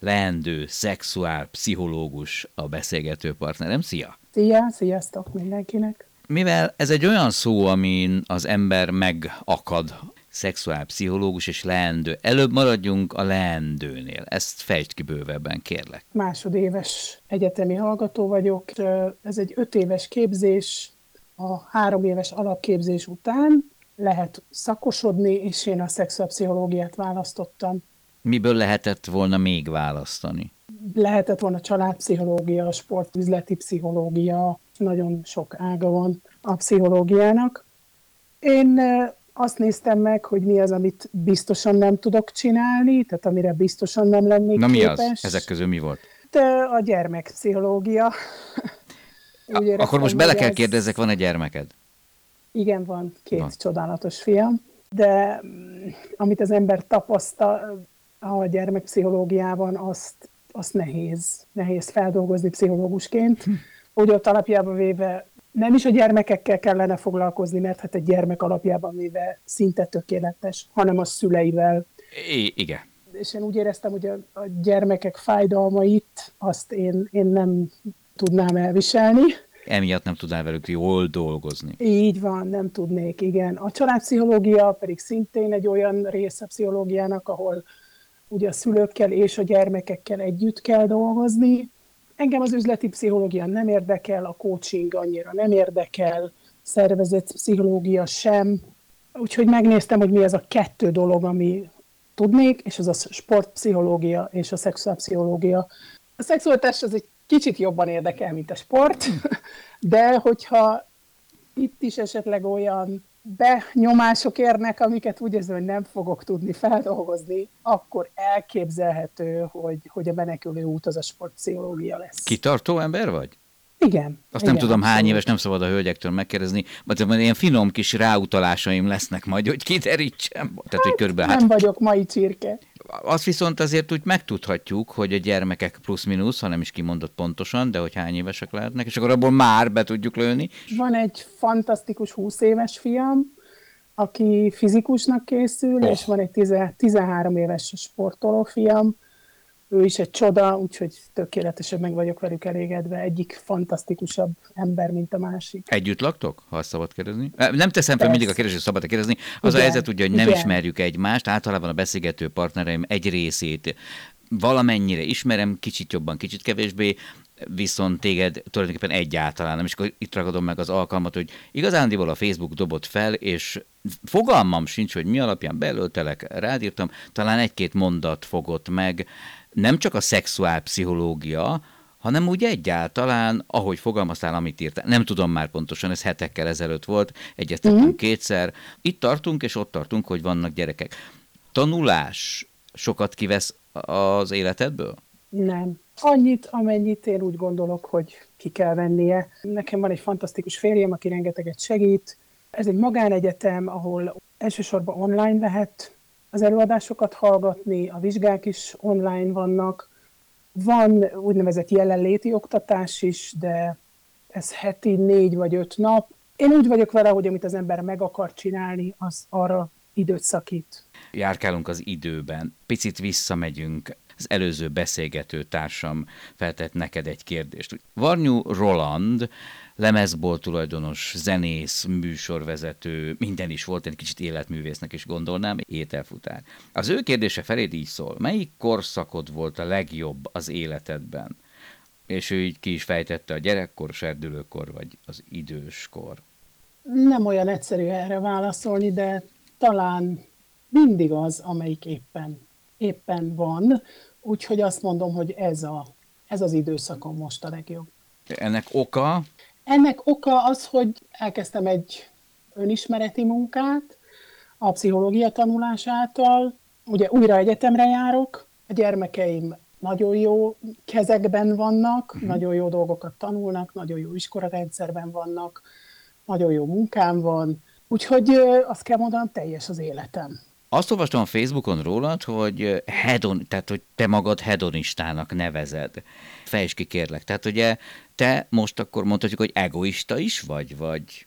leendő, szexuál, pszichológus a beszélgető partnerem. Szia! Szia, sziasztok mindenkinek! Mivel ez egy olyan szó, amin az ember megakad, szexuál, pszichológus és leendő. Előbb maradjunk a leendőnél. Ezt fejtsd ki bővebben, kérlek. Másodéves egyetemi hallgató vagyok. Ez egy öt éves képzés, a három éves alapképzés után lehet szakosodni, és én a szexuálpszichológiát választottam. Miből lehetett volna még választani? Lehetett volna családpszichológia, sportüzleti pszichológia, nagyon sok ága van a pszichológiának. Én azt néztem meg, hogy mi az, amit biztosan nem tudok csinálni, tehát amire biztosan nem lennék Na mi képes. az? Ezek közül mi volt? De a gyermekpszichológia. Úgy Akkor most bele kell ez... kérdezzek, van egy gyermeked? Igen, van két van. csodálatos fiam, de mm, amit az ember tapasztal a gyermekpszichológiában, azt, azt nehéz, nehéz feldolgozni pszichológusként. Úgy ott alapjában véve nem is a gyermekekkel kellene foglalkozni, mert hát egy gyermek alapjában véve szinte tökéletes, hanem a szüleivel. I- igen. És én úgy éreztem, hogy a, a gyermekek fájdalmait azt én, én nem tudnám elviselni. Emiatt nem tudnál velük jól dolgozni. Így van, nem tudnék, igen. A családpszichológia pedig szintén egy olyan része pszichológiának, ahol ugye a szülőkkel és a gyermekekkel együtt kell dolgozni. Engem az üzleti pszichológia nem érdekel, a coaching annyira nem érdekel, szervezet pszichológia sem. Úgyhogy megnéztem, hogy mi az a kettő dolog, ami tudnék, és az a sportpszichológia és a szexuálpszichológia. A szexualitás az egy kicsit jobban érdekel, mint a sport, de hogyha itt is esetleg olyan benyomások érnek, amiket úgy érzem, hogy nem fogok tudni feldolgozni, akkor elképzelhető, hogy, hogy a menekülő út az a sportpszichológia lesz. Kitartó ember vagy? Igen. Azt igen, nem tudom, hány éves, nem szabad a hölgyektől megkérdezni, mert ilyen finom kis ráutalásaim lesznek majd, hogy kiterítsem. Tehát, hát, hogy körülbelül, nem hát, vagyok mai csirke. Azt viszont azért úgy megtudhatjuk, hogy a gyermekek plusz-minusz, ha nem is kimondott pontosan, de hogy hány évesek lehetnek, és akkor abból már be tudjuk lőni. Van egy fantasztikus 20 éves fiam, aki fizikusnak készül, oh. és van egy 13 éves sportoló fiam, ő is egy csoda, úgyhogy tökéletesen meg vagyok velük elégedve. Egyik fantasztikusabb ember, mint a másik. Együtt laktok, ha azt szabad kérdezni? Nem teszem fel mindig a kérdést, szabad kérdezni. Az Igen. a helyzet ugye, hogy nem Igen. ismerjük egymást, általában a beszélgető partnereim egy részét valamennyire ismerem, kicsit jobban, kicsit kevésbé, viszont téged tulajdonképpen egyáltalán nem. És akkor itt ragadom meg az alkalmat, hogy igazándiból a Facebook dobott fel, és fogalmam sincs, hogy mi alapján belöltelek, rádírtam, talán egy-két mondat fogott meg, nem csak a szexuálpszichológia, hanem úgy egyáltalán, ahogy fogalmaztál, amit írtál. Nem tudom már pontosan, ez hetekkel ezelőtt volt, egyeztettünk mm. kétszer. Itt tartunk, és ott tartunk, hogy vannak gyerekek. Tanulás sokat kivesz az életedből? Nem. Annyit, amennyit én úgy gondolok, hogy ki kell vennie. Nekem van egy fantasztikus férjem, aki rengeteget segít. Ez egy magánegyetem, ahol elsősorban online lehet az előadásokat hallgatni, a vizsgák is online vannak. Van úgynevezett jelenléti oktatás is, de ez heti négy vagy öt nap. Én úgy vagyok vele, hogy amit az ember meg akar csinálni, az arra időt szakít. Járkálunk az időben, picit visszamegyünk. Az előző beszélgető társam feltett neked egy kérdést. Varnyú Roland lemezbolt tulajdonos, zenész, műsorvezető, minden is volt, egy kicsit életművésznek is gondolnám, ételfutár. Az ő kérdése feléd így szól, melyik korszakod volt a legjobb az életedben? És ő így ki is fejtette a gyerekkor, serdülőkor, vagy az időskor. Nem olyan egyszerű erre válaszolni, de talán mindig az, amelyik éppen, éppen van. Úgyhogy azt mondom, hogy ez, a, ez az időszakom most a legjobb. Ennek oka? Ennek oka az, hogy elkezdtem egy önismereti munkát a pszichológia tanulásától. Ugye újra egyetemre járok, a gyermekeim nagyon jó kezekben vannak, uh-huh. nagyon jó dolgokat tanulnak, nagyon jó iskolarendszerben vannak, nagyon jó munkám van, úgyhogy azt kell mondanom, teljes az életem. Azt olvastam a Facebookon rólad, hogy hedon, tehát hogy te magad hedonistának nevezed. Fejtsd ki kérlek. Tehát ugye te most akkor mondhatjuk, hogy egoista is vagy, vagy,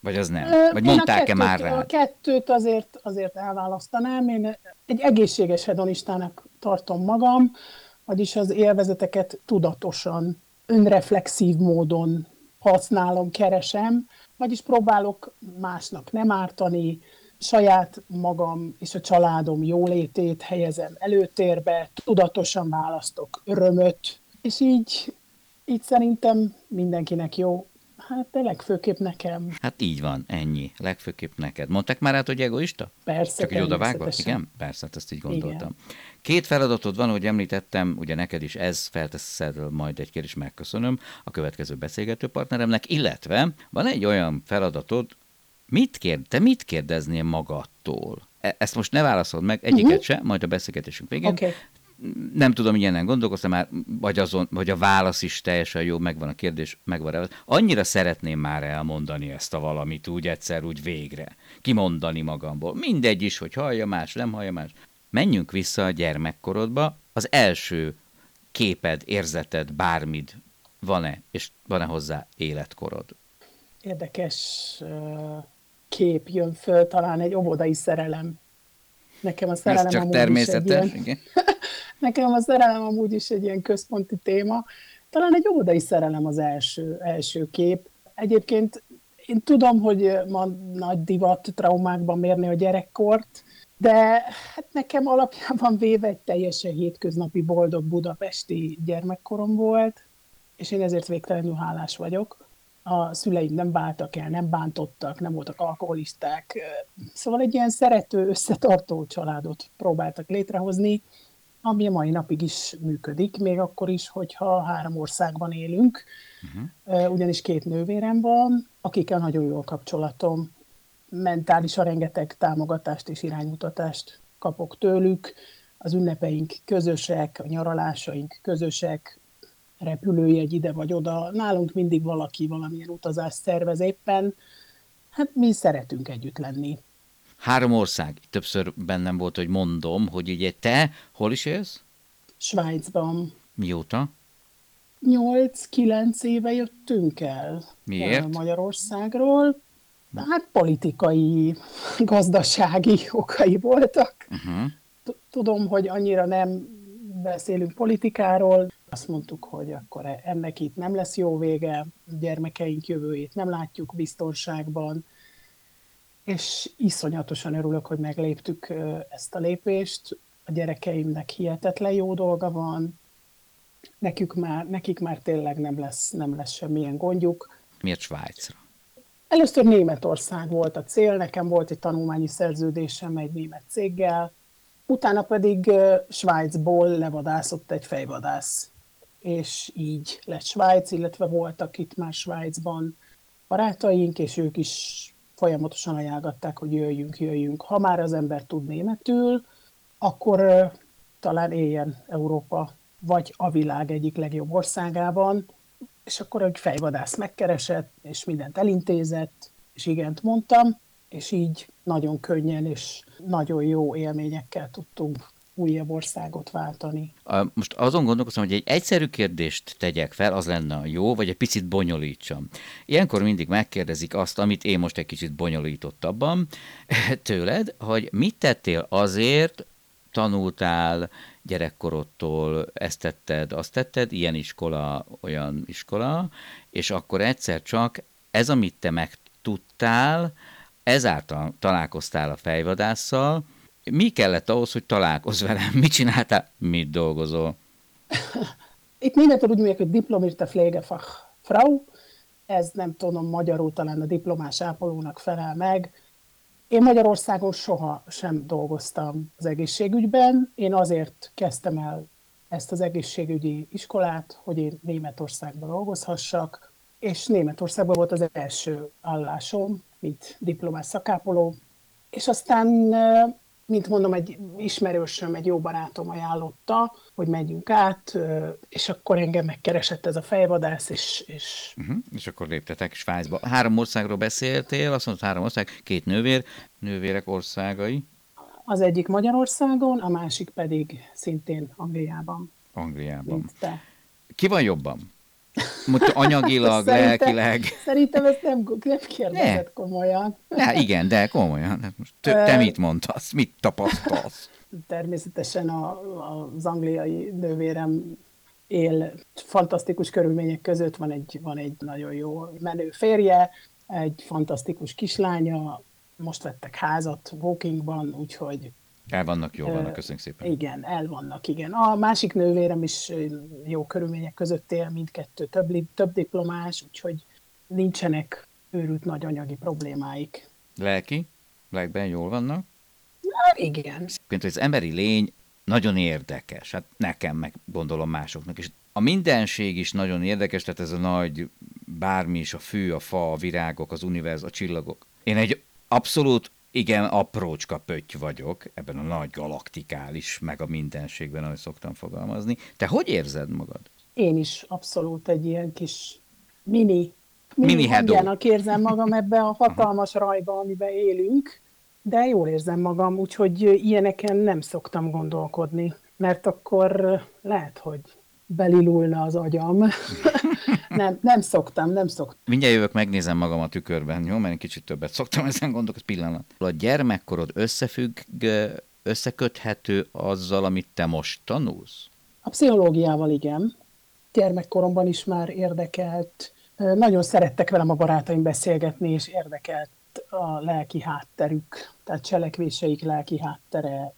vagy az nem? Vagy mondták-e már rá? A kettőt azért, azért elválasztanám. Én egy egészséges hedonistának tartom magam, vagyis az élvezeteket tudatosan, önreflexív módon használom, keresem, vagyis próbálok másnak nem ártani, saját magam és a családom jólétét helyezem előtérbe, tudatosan választok örömöt, és így, így szerintem mindenkinek jó. Hát de legfőképp nekem. Hát így van, ennyi. Legfőképp neked. Mondták már át, hogy egoista? Persze, Csak egy odavágva? Igen? Persze, hát ezt így gondoltam. Igen. Két feladatod van, hogy említettem, ugye neked is ez, felteszed majd egy kérdés, megköszönöm a következő beszélgető partneremnek, illetve van egy olyan feladatod, Mit kér, te mit kérdeznél magadtól? E, ezt most ne válaszolod meg, egyiket uh-huh. se, majd a beszélgetésünk végén. Okay. Nem tudom, ilyenen gondolkoztam már, vagy, azon, vagy a válasz is teljesen jó, megvan a kérdés, megvan a Annyira szeretném már elmondani ezt a valamit úgy egyszer, úgy végre. Kimondani magamból. Mindegy is, hogy hallja más, nem hallja más. Menjünk vissza a gyermekkorodba. Az első képed, érzeted, bármid van-e, és van-e hozzá életkorod? Érdekes kép jön föl, talán egy óvodai szerelem. Nekem a szerelem Ez csak amúgy természetes, is egy ilyen, Nekem a szerelem amúgy is egy ilyen központi téma. Talán egy óvodai szerelem az első, első kép. Egyébként én tudom, hogy ma nagy divat traumákban mérni a gyerekkort, de hát nekem alapjában véve egy teljesen hétköznapi boldog budapesti gyermekkorom volt, és én ezért végtelenül hálás vagyok a szüleim nem váltak el, nem bántottak, nem voltak alkoholisták. Szóval egy ilyen szerető, összetartó családot próbáltak létrehozni, ami a mai napig is működik, még akkor is, hogyha három országban élünk, uh-huh. ugyanis két nővérem van, akikkel nagyon jó a kapcsolatom, mentálisan rengeteg támogatást és iránymutatást kapok tőlük, az ünnepeink közösek, a nyaralásaink közösek, repülőjegy ide vagy oda. Nálunk mindig valaki valamilyen utazást szervez éppen. Hát mi szeretünk együtt lenni. Három ország. Többször bennem volt, hogy mondom, hogy ugye te hol is élsz? Svájcban. Mióta? 8-9 éve jöttünk el Miért? Magyarországról. Hát politikai, gazdasági okai voltak. Uh-huh. Tudom, hogy annyira nem beszélünk politikáról, azt mondtuk, hogy akkor ennek itt nem lesz jó vége, gyermekeink jövőjét nem látjuk biztonságban, és iszonyatosan örülök, hogy megléptük ezt a lépést. A gyerekeimnek hihetetlen jó dolga van, nekük már, nekik már tényleg nem lesz, nem lesz semmilyen gondjuk. Miért Svájcra? Először Németország volt a cél, nekem volt egy tanulmányi szerződésem egy német céggel, utána pedig Svájcból levadászott egy fejvadász. És így lett Svájc, illetve voltak itt már Svájcban barátaink, és ők is folyamatosan ajánlották, hogy jöjjünk, jöjjünk. Ha már az ember tud németül, akkor talán éljen Európa vagy a világ egyik legjobb országában, és akkor egy fejvadász megkeresett, és mindent elintézett, és igent mondtam, és így nagyon könnyen és nagyon jó élményekkel tudtunk újabb országot váltani. Most azon gondolkozom, hogy egy egyszerű kérdést tegyek fel, az lenne a jó, vagy egy picit bonyolítsam. Ilyenkor mindig megkérdezik azt, amit én most egy kicsit bonyolítottabban tőled, hogy mit tettél azért, tanultál gyerekkorodtól, ezt tetted, azt tetted, ilyen iskola, olyan iskola, és akkor egyszer csak ez, amit te megtudtál, ezáltal találkoztál a fejvadásszal, mi kellett ahhoz, hogy találkozz velem? Mit csináltál? Mit dolgozol? Itt mindent úgy mondják, hogy diplomirte Pflegefach Frau, ez nem tudom, magyarul talán a diplomás ápolónak felel meg. Én Magyarországon soha sem dolgoztam az egészségügyben. Én azért kezdtem el ezt az egészségügyi iskolát, hogy én Németországban dolgozhassak, és Németországban volt az első állásom, mint diplomás szakápoló, és aztán mint mondom, egy ismerősöm, egy jó barátom ajánlotta, hogy menjünk át, és akkor engem megkeresett ez a fejvadász, és... És, uh-huh. és akkor léptetek Svájcba. Három országról beszéltél, azt mondtad három ország, két nővér, nővérek országai. Az egyik Magyarországon, a másik pedig szintén Angliában. Angliában. Ki van jobban? Anyagilag, szerintem, lelkileg. Szerintem ezt nem, nem kérdezett ne. komolyan. Ne, igen, de komolyan. Hát most te, te mit mondtasz? Mit tapasztalsz? Természetesen a, az angliai nővérem él fantasztikus körülmények között, van egy, van egy nagyon jó menő férje, egy fantasztikus kislánya, most vettek házat Walkingban, úgyhogy el vannak, jó vannak, köszönjük szépen. Igen, el vannak, igen. A másik nővérem is jó körülmények között él, mindkettő több, több diplomás, úgyhogy nincsenek őrült nagy anyagi problémáik. Lelki? Lelkben jól vannak? Hát igen. Mint az emberi lény nagyon érdekes, hát nekem, meg gondolom másoknak is. A mindenség is nagyon érdekes, tehát ez a nagy bármi is, a fű, a fa, a virágok, az univerz, a csillagok. Én egy abszolút igen, aprócska pötty vagyok ebben a nagy galaktikális, meg a mindenségben, ahogy szoktam fogalmazni. Te hogy érzed magad? Én is abszolólút egy ilyen kis mini, mini, mini hangjának érzem magam ebbe a hatalmas rajba, amiben élünk, de jól érzem magam, úgyhogy ilyeneken nem szoktam gondolkodni, mert akkor lehet, hogy belilulna az agyam. nem, nem szoktam, nem szoktam. Mindjárt jövök, megnézem magam a tükörben, jó? Mert kicsit többet szoktam ezen gondolkozni pillanat. A gyermekkorod összefügg, összeköthető azzal, amit te most tanulsz? A pszichológiával igen. Gyermekkoromban is már érdekelt. Nagyon szerettek velem a barátaim beszélgetni, és érdekelt a lelki hátterük, tehát cselekvéseik lelki háttere,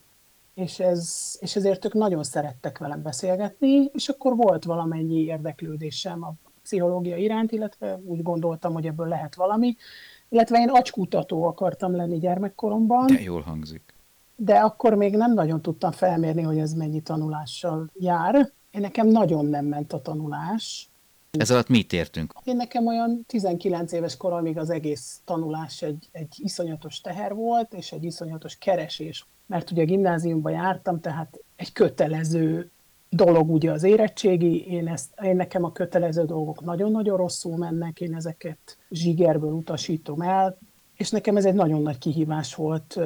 és, ez, és ezért ők nagyon szerettek velem beszélgetni, és akkor volt valamennyi érdeklődésem a pszichológia iránt, illetve úgy gondoltam, hogy ebből lehet valami, illetve én agykutató akartam lenni gyermekkoromban. De jól hangzik. De akkor még nem nagyon tudtam felmérni, hogy ez mennyi tanulással jár. Én nekem nagyon nem ment a tanulás. Ez alatt mit értünk? Én nekem olyan 19 éves koromig az egész tanulás egy, egy iszonyatos teher volt, és egy iszonyatos keresés mert ugye gimnáziumba jártam, tehát egy kötelező dolog ugye az érettségi, én, ezt, én nekem a kötelező dolgok nagyon-nagyon rosszul mennek, én ezeket zsigerből utasítom el, és nekem ez egy nagyon nagy kihívás volt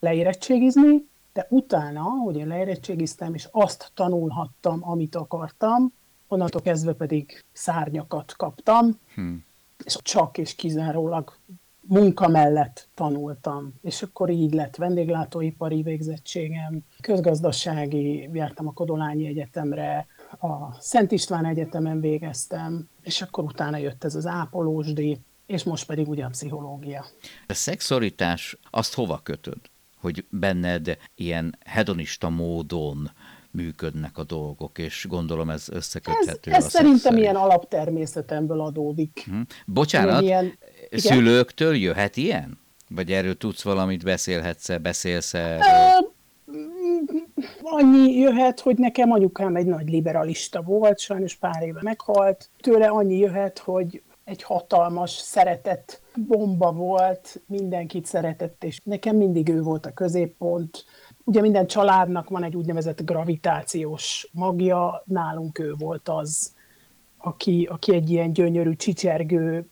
leérettségizni, de utána, hogy én leérettségiztem, és azt tanulhattam, amit akartam, onnantól kezdve pedig szárnyakat kaptam, hmm. és csak és kizárólag munka mellett tanultam, és akkor így lett vendéglátóipari végzettségem, közgazdasági, jártam a Kodolányi Egyetemre, a Szent István Egyetemen végeztem, és akkor utána jött ez az ápolósdi, és most pedig ugye a pszichológia. A szexualitás azt hova kötöd? Hogy benned ilyen hedonista módon működnek a dolgok, és gondolom ez összeköthető. Ez, ez szerintem ilyen alaptermészetemből adódik. Hm. Bocsánat, ilyen, igen? Szülőktől jöhet ilyen? Vagy erről tudsz valamit, beszélhetsz-e, beszélsz -e erről? annyi jöhet, hogy nekem anyukám egy nagy liberalista volt, sajnos pár éve meghalt. Tőle annyi jöhet, hogy egy hatalmas szeretett bomba volt, mindenkit szeretett, és nekem mindig ő volt a középpont. Ugye minden családnak van egy úgynevezett gravitációs magja, nálunk ő volt az, aki, aki egy ilyen gyönyörű, csicsergő,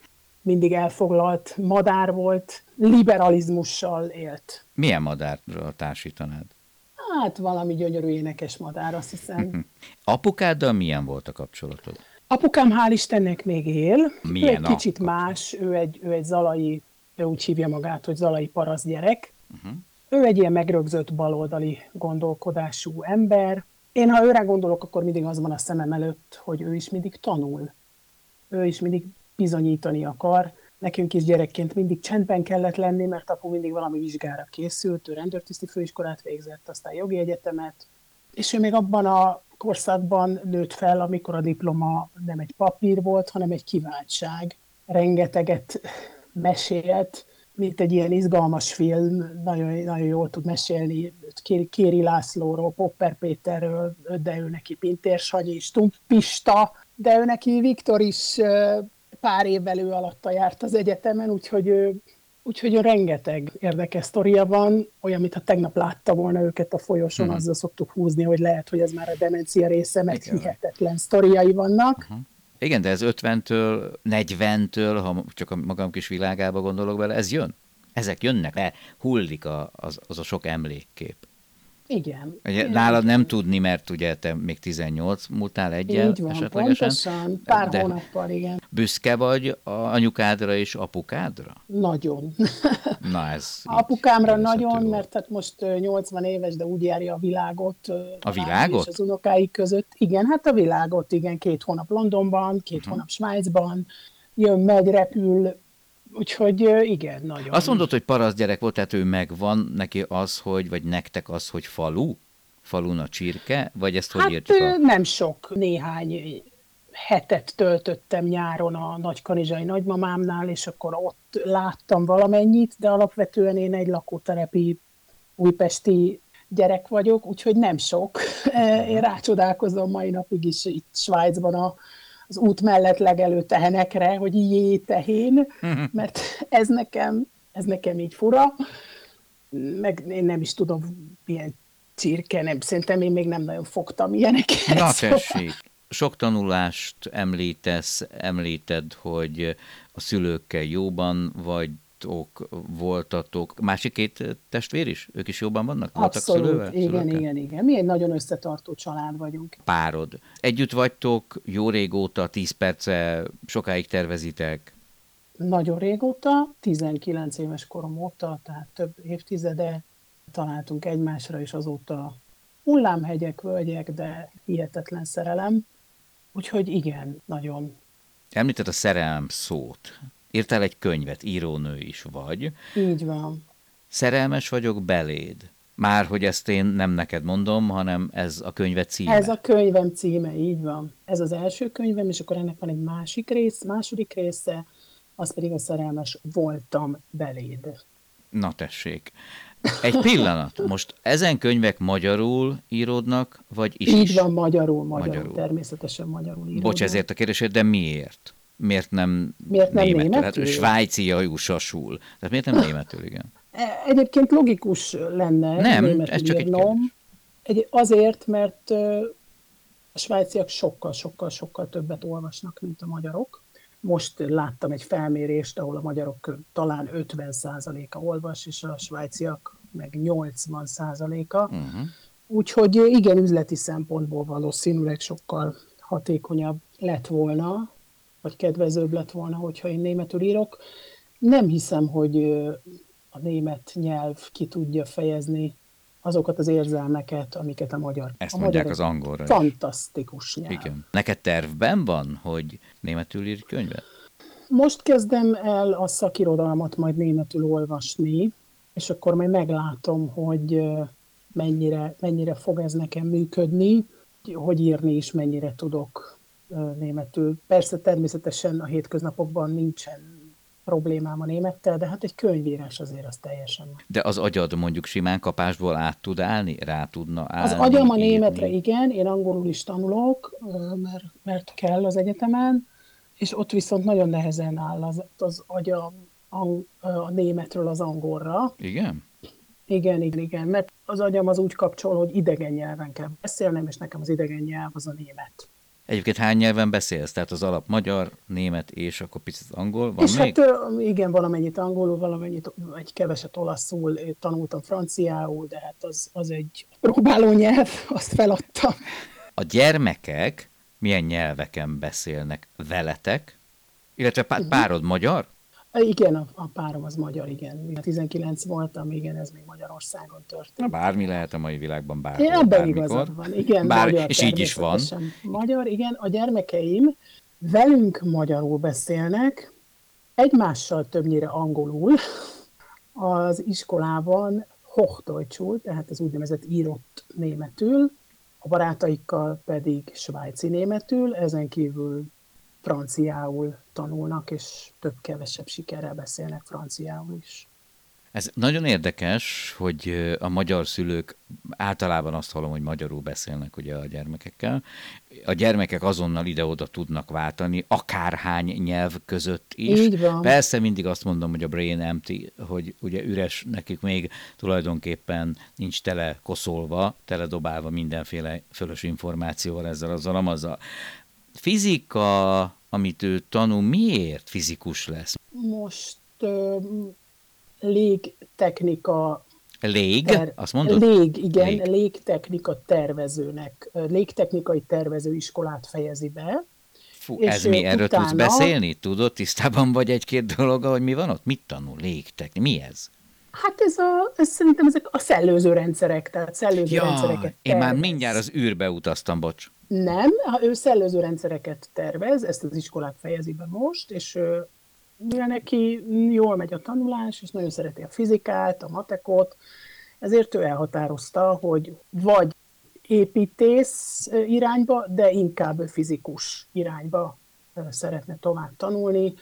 mindig elfoglalt madár volt, liberalizmussal élt. Milyen madárra társítanád? Hát valami gyönyörű énekes madár, azt hiszem. Apukáddal milyen volt a kapcsolatod? Apukám hál' Istennek még él. Milyen ő egy kicsit más, ő egy, ő egy zalai, ő úgy hívja magát, hogy zalai parasz gyerek. Uh-huh. Ő egy ilyen megrögzött baloldali gondolkodású ember. Én, ha őre gondolok, akkor mindig az van a szemem előtt, hogy ő is mindig tanul. Ő is mindig bizonyítani akar. Nekünk is gyerekként mindig csendben kellett lenni, mert apu mindig valami vizsgára készült, ő rendőrtiszti főiskolát végzett, aztán jogi egyetemet, és ő még abban a korszakban nőtt fel, amikor a diploma nem egy papír volt, hanem egy kiváltság. Rengeteget mesélt, mint egy ilyen izgalmas film, nagyon, nagyon jól tud mesélni Kéri Lászlóról, Popper Péterről, de ő neki Pintér Sanyi, Stump Pista, de ő neki Viktor is pár évvel ő alatta járt az egyetemen, úgyhogy ő, Úgyhogy rengeteg érdekes sztoria van, olyan, mintha tegnap látta volna őket a folyosón, uh-huh. azzal szoktuk húzni, hogy lehet, hogy ez már a demencia része, mert Igen. hihetetlen sztoriai vannak. Uh-huh. Igen, de ez 50-től, 40-től, ha csak a magam kis világába gondolok bele, ez jön? Ezek jönnek, mert hullik a, az, az a sok emlékkép. Igen. Ugye, igen. Nálad nem tudni, mert ugye te még 18 múltál egyel Így van, esetlegesen. pontosan, pár de hónappal, igen. Büszke vagy a anyukádra és apukádra? Nagyon. Na ez Apukámra nagyon, volt. mert hát most 80 éves, de úgy járja a világot. A világot? És az unokái között. Igen, hát a világot, igen, két hónap Londonban, két uh-huh. hónap Svájcban, jön, megy, repül, Úgyhogy igen, nagyon. Azt mondod, hogy parasz gyerek volt, tehát ő megvan neki az, hogy, vagy nektek az, hogy falu? Falun a csirke? Vagy ezt hogy hát, értjük? A... nem sok, néhány hetet töltöttem nyáron a nagykanizsai nagymamámnál, és akkor ott láttam valamennyit, de alapvetően én egy lakótelepi újpesti gyerek vagyok, úgyhogy nem sok. Én rácsodálkozom mai napig is itt Svájcban a az út mellett legelő tehenekre, hogy jé, tehén, mert ez nekem, ez nekem így fura, meg én nem is tudom, milyen csirke, nem, szerintem én még nem nagyon fogtam ilyeneket. Na tessék, sok tanulást említesz, említed, hogy a szülőkkel jóban vagy, voltatok, voltatok. Másik két testvér is? Ők is jobban vannak? Abszolút, szülővel? igen, szülőkkel? igen, igen. Mi egy nagyon összetartó család vagyunk. Párod. Együtt vagytok jó régóta, 10 perce, sokáig tervezitek? Nagyon régóta, 19 éves korom óta, tehát több évtizede találtunk egymásra, és azóta hullámhegyek, völgyek, de hihetetlen szerelem. Úgyhogy igen, nagyon. Említett a szerelem szót írtál egy könyvet, írónő is vagy. Így van. Szerelmes vagyok beléd. Már, hogy ezt én nem neked mondom, hanem ez a könyvet címe. Ez a könyvem címe, így van. Ez az első könyvem, és akkor ennek van egy másik rész, második része, az pedig a szerelmes voltam beléd. Na tessék. Egy pillanat. Most ezen könyvek magyarul íródnak, vagy is? Így van, magyarul, magyarul, magyarul. természetesen magyarul íródnak. Bocs, ezért a kérdésed, de miért? Miért nem, miért nem németül? németül? Hát svájci sasul. Tehát miért nem németül, igen? E, egyébként logikus lenne nem, ez csak írnom. egy, egy Azért, mert a svájciak sokkal, sokkal, sokkal többet olvasnak, mint a magyarok. Most láttam egy felmérést, ahol a magyarok talán 50%-a olvas, és a svájciak meg 80%-a. Uh-huh. Mhm. Úgyhogy igen, üzleti szempontból valószínűleg sokkal hatékonyabb lett volna, vagy kedvezőbb lett volna, hogyha én németül írok. Nem hiszem, hogy a német nyelv ki tudja fejezni azokat az érzelmeket, amiket a magyar. Ezt a mondják magyar az angolra Fantasztikus nyelv. Igen. Neked tervben van, hogy németül ír könyvet? Most kezdem el a szakirodalmat majd németül olvasni, és akkor majd meglátom, hogy mennyire, mennyire fog ez nekem működni, hogy írni is mennyire tudok németül. Persze természetesen a hétköznapokban nincsen problémám a némettel, de hát egy könyvírás azért az teljesen. De az agyad mondjuk simán kapásból át tud állni? Rá tudna állni? Az agyam a németre igen, én angolul is tanulok, mert, mert kell az egyetemen, és ott viszont nagyon nehezen áll az, az agyam a, a németről az angolra. Igen? Igen, igen, igen, mert az agyam az úgy kapcsol, hogy idegen nyelven kell beszélnem, és nekem az idegen nyelv az a német. Egyébként hány nyelven beszélsz? Tehát az alap magyar, német és akkor picit angol? Van és még? hát igen, valamennyit angolul, valamennyit, egy keveset olaszul, tanultam franciául, de hát az, az egy próbáló nyelv, azt feladtam. A gyermekek milyen nyelveken beszélnek veletek? Illetve pá- párod magyar? Igen, a, a párom az magyar, igen. 19 voltam, igen, ez még Magyarországon történt. Na, bármi lehet a mai világban, bárhol, Igen, ebben igazad van, igen. Bár, magyar, és így is van. Magyar, igen. A gyermekeim velünk magyarul beszélnek, egymással többnyire angolul. Az iskolában Hochdeutschul, tehát az úgynevezett írott németül, a barátaikkal pedig svájci németül, ezen kívül franciául tanulnak, és több-kevesebb sikerrel beszélnek franciául is. Ez nagyon érdekes, hogy a magyar szülők általában azt hallom, hogy magyarul beszélnek ugye a gyermekekkel. A gyermekek azonnal ide-oda tudnak váltani, akárhány nyelv között is. Így van. Persze mindig azt mondom, hogy a brain empty, hogy ugye üres nekik még tulajdonképpen nincs tele koszolva, tele dobálva mindenféle fölös információval ezzel az amazzal. Fizika, amit ő tanul, miért fizikus lesz? Most légtechnika Lég, ter- azt mondod? Lég, igen, lég. légtechnika tervezőnek, légtechnikai tervezőiskolát fejezi be. Fú, ez mi? Erről utána... tudsz beszélni? Tudod, tisztában vagy egy-két dolog, hogy mi van ott? Mit tanul légtechnika? Mi ez? Hát ez, a, ez szerintem ezek a szellőző rendszerek, tehát szellőző ja, rendszereket tervez. Én már mindjárt az űrbe utaztam, bocs. Nem, ő szellőző rendszereket tervez, ezt az iskolát fejezi be most, és mivel neki jól megy a tanulás, és nagyon szereti a fizikát, a matekot, ezért ő elhatározta, hogy vagy építész irányba, de inkább fizikus irányba szeretne tovább tanulni.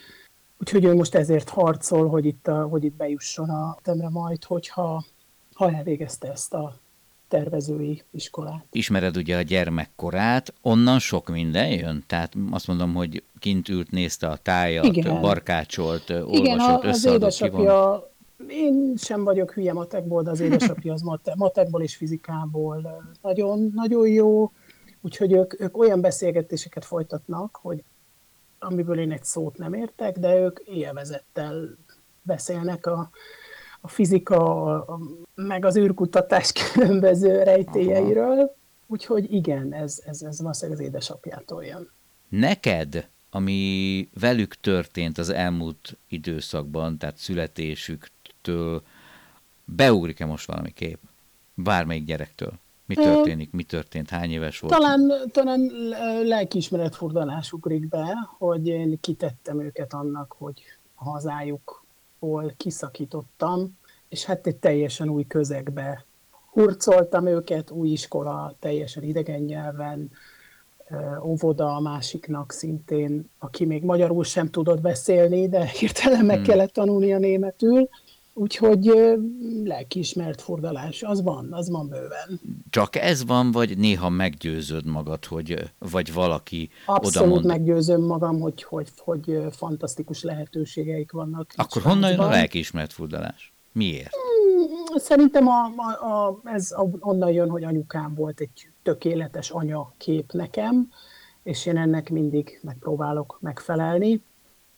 Úgyhogy ő most ezért harcol, hogy itt, a, hogy itt bejusson a temre majd, hogyha ha elvégezte ezt a tervezői iskolát. Ismered ugye a gyermekkorát, onnan sok minden jön? Tehát azt mondom, hogy kint ült, nézte a tájat, Igen. barkácsolt, olvasott, Igen, az édesapja, én sem vagyok hülye matekból, de az édesapja az mate, matekból és fizikából nagyon, nagyon jó, úgyhogy ők, ők olyan beszélgetéseket folytatnak, hogy amiből én egy szót nem értek, de ők élvezettel beszélnek a, a fizika, a, meg az űrkutatás különböző rejtélyeiről. Aha. Úgyhogy igen, ez, ez, ez valószínűleg az édesapjától jön. Neked, ami velük történt az elmúlt időszakban, tehát születésüktől, beugrik-e most valami kép? Bármelyik gyerektől? Mi történik, mi történt, hány éves volt? Talán, talán lelkiismeretfurdalás ugrik be, hogy én kitettem őket annak, hogy a hazájuk ahol kiszakítottam, és hát egy teljesen új közegbe hurcoltam őket, új iskola, teljesen idegen nyelven, óvoda a másiknak szintén, aki még magyarul sem tudott beszélni, de hirtelen meg hmm. kellett tanulni a németül, Úgyhogy lelkiismert fordulás, az van, az van bőven. Csak ez van, vagy néha meggyőződ magad, hogy vagy valaki Abszolút mond... meggyőzöm magam, hogy, hogy, hogy fantasztikus lehetőségeik vannak. Akkor honnan jön a lelkiismert fordulás? Miért? Hmm, szerintem a, a, a, ez onnan jön, hogy anyukám volt egy tökéletes anya kép nekem, és én ennek mindig megpróbálok megfelelni,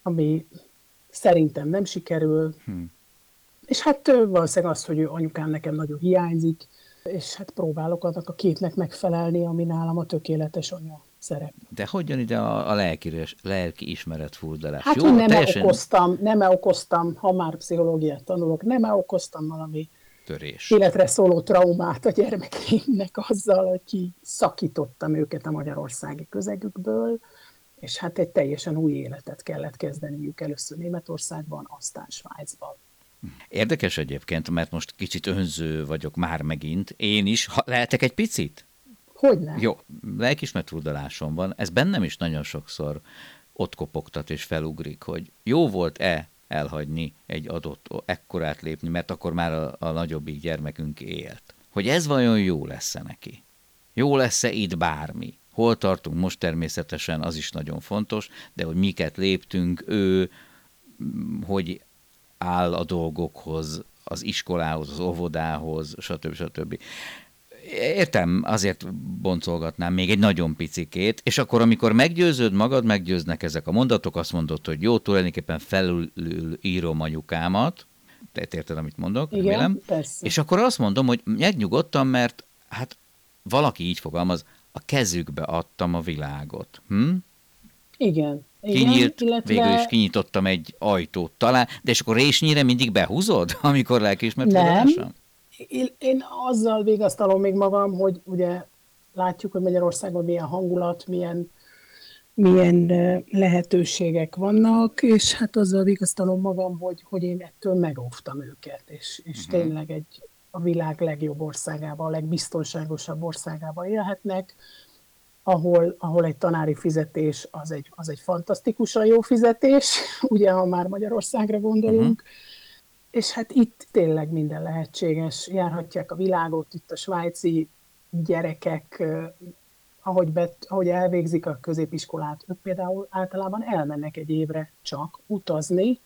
ami szerintem nem sikerül, hmm és hát valószínűleg az, hogy anyukám nekem nagyon hiányzik, és hát próbálok annak a képnek megfelelni, ami nálam a tökéletes anya szerep. De hogy jön ide a, a lelki, lelki ismeret furdalás? Hát, Jó, hogy nem teljesen... okoztam, nem okoztam, ha már pszichológiát tanulok, nem okoztam valami törés. életre szóló traumát a gyermekeimnek azzal, hogy ki szakítottam őket a magyarországi közegükből, és hát egy teljesen új életet kellett kezdeniük először Németországban, aztán Svájcban. Érdekes egyébként, mert most kicsit önző vagyok már megint. Én is. Ha, lehetek egy picit? Hogyne? Jó, lelkismert furdalásom van. Ez bennem is nagyon sokszor ott kopogtat és felugrik, hogy jó volt-e elhagyni egy adott, ekkorát lépni, mert akkor már a, a nagyobbik gyermekünk élt. Hogy ez vajon jó lesz-e neki? Jó lesz-e itt bármi? Hol tartunk most természetesen, az is nagyon fontos, de hogy miket léptünk, ő, hogy áll a dolgokhoz, az iskolához, az óvodához, stb. stb. Értem, azért boncolgatnám még egy nagyon picikét, és akkor, amikor meggyőződ magad, meggyőznek ezek a mondatok, azt mondod, hogy jó, tulajdonképpen felül írom anyukámat, te érted, amit mondok, Igen, remélem. Persze. És akkor azt mondom, hogy megnyugodtam, mert hát valaki így fogalmaz, a kezükbe adtam a világot. Hm? Igen. Kinyílt, illetve... végül is kinyitottam egy ajtót talán, de és akkor résnyire mindig behúzod, amikor lelkiismert Nem, én, azzal végeztalom még magam, hogy ugye látjuk, hogy Magyarországon milyen hangulat, milyen, milyen lehetőségek vannak, és hát azzal vigasztalom magam, hogy, hogy én ettől megóvtam őket, és, és uh-huh. tényleg egy a világ legjobb országában, a legbiztonságosabb országában élhetnek, ahol, ahol egy tanári fizetés az egy, az egy fantasztikusan jó fizetés, ugye, ha már Magyarországra gondolunk, uh-huh. és hát itt tényleg minden lehetséges. Járhatják a világot, itt a svájci gyerekek, ahogy, bet, ahogy elvégzik a középiskolát, ők például általában elmennek egy évre csak utazni,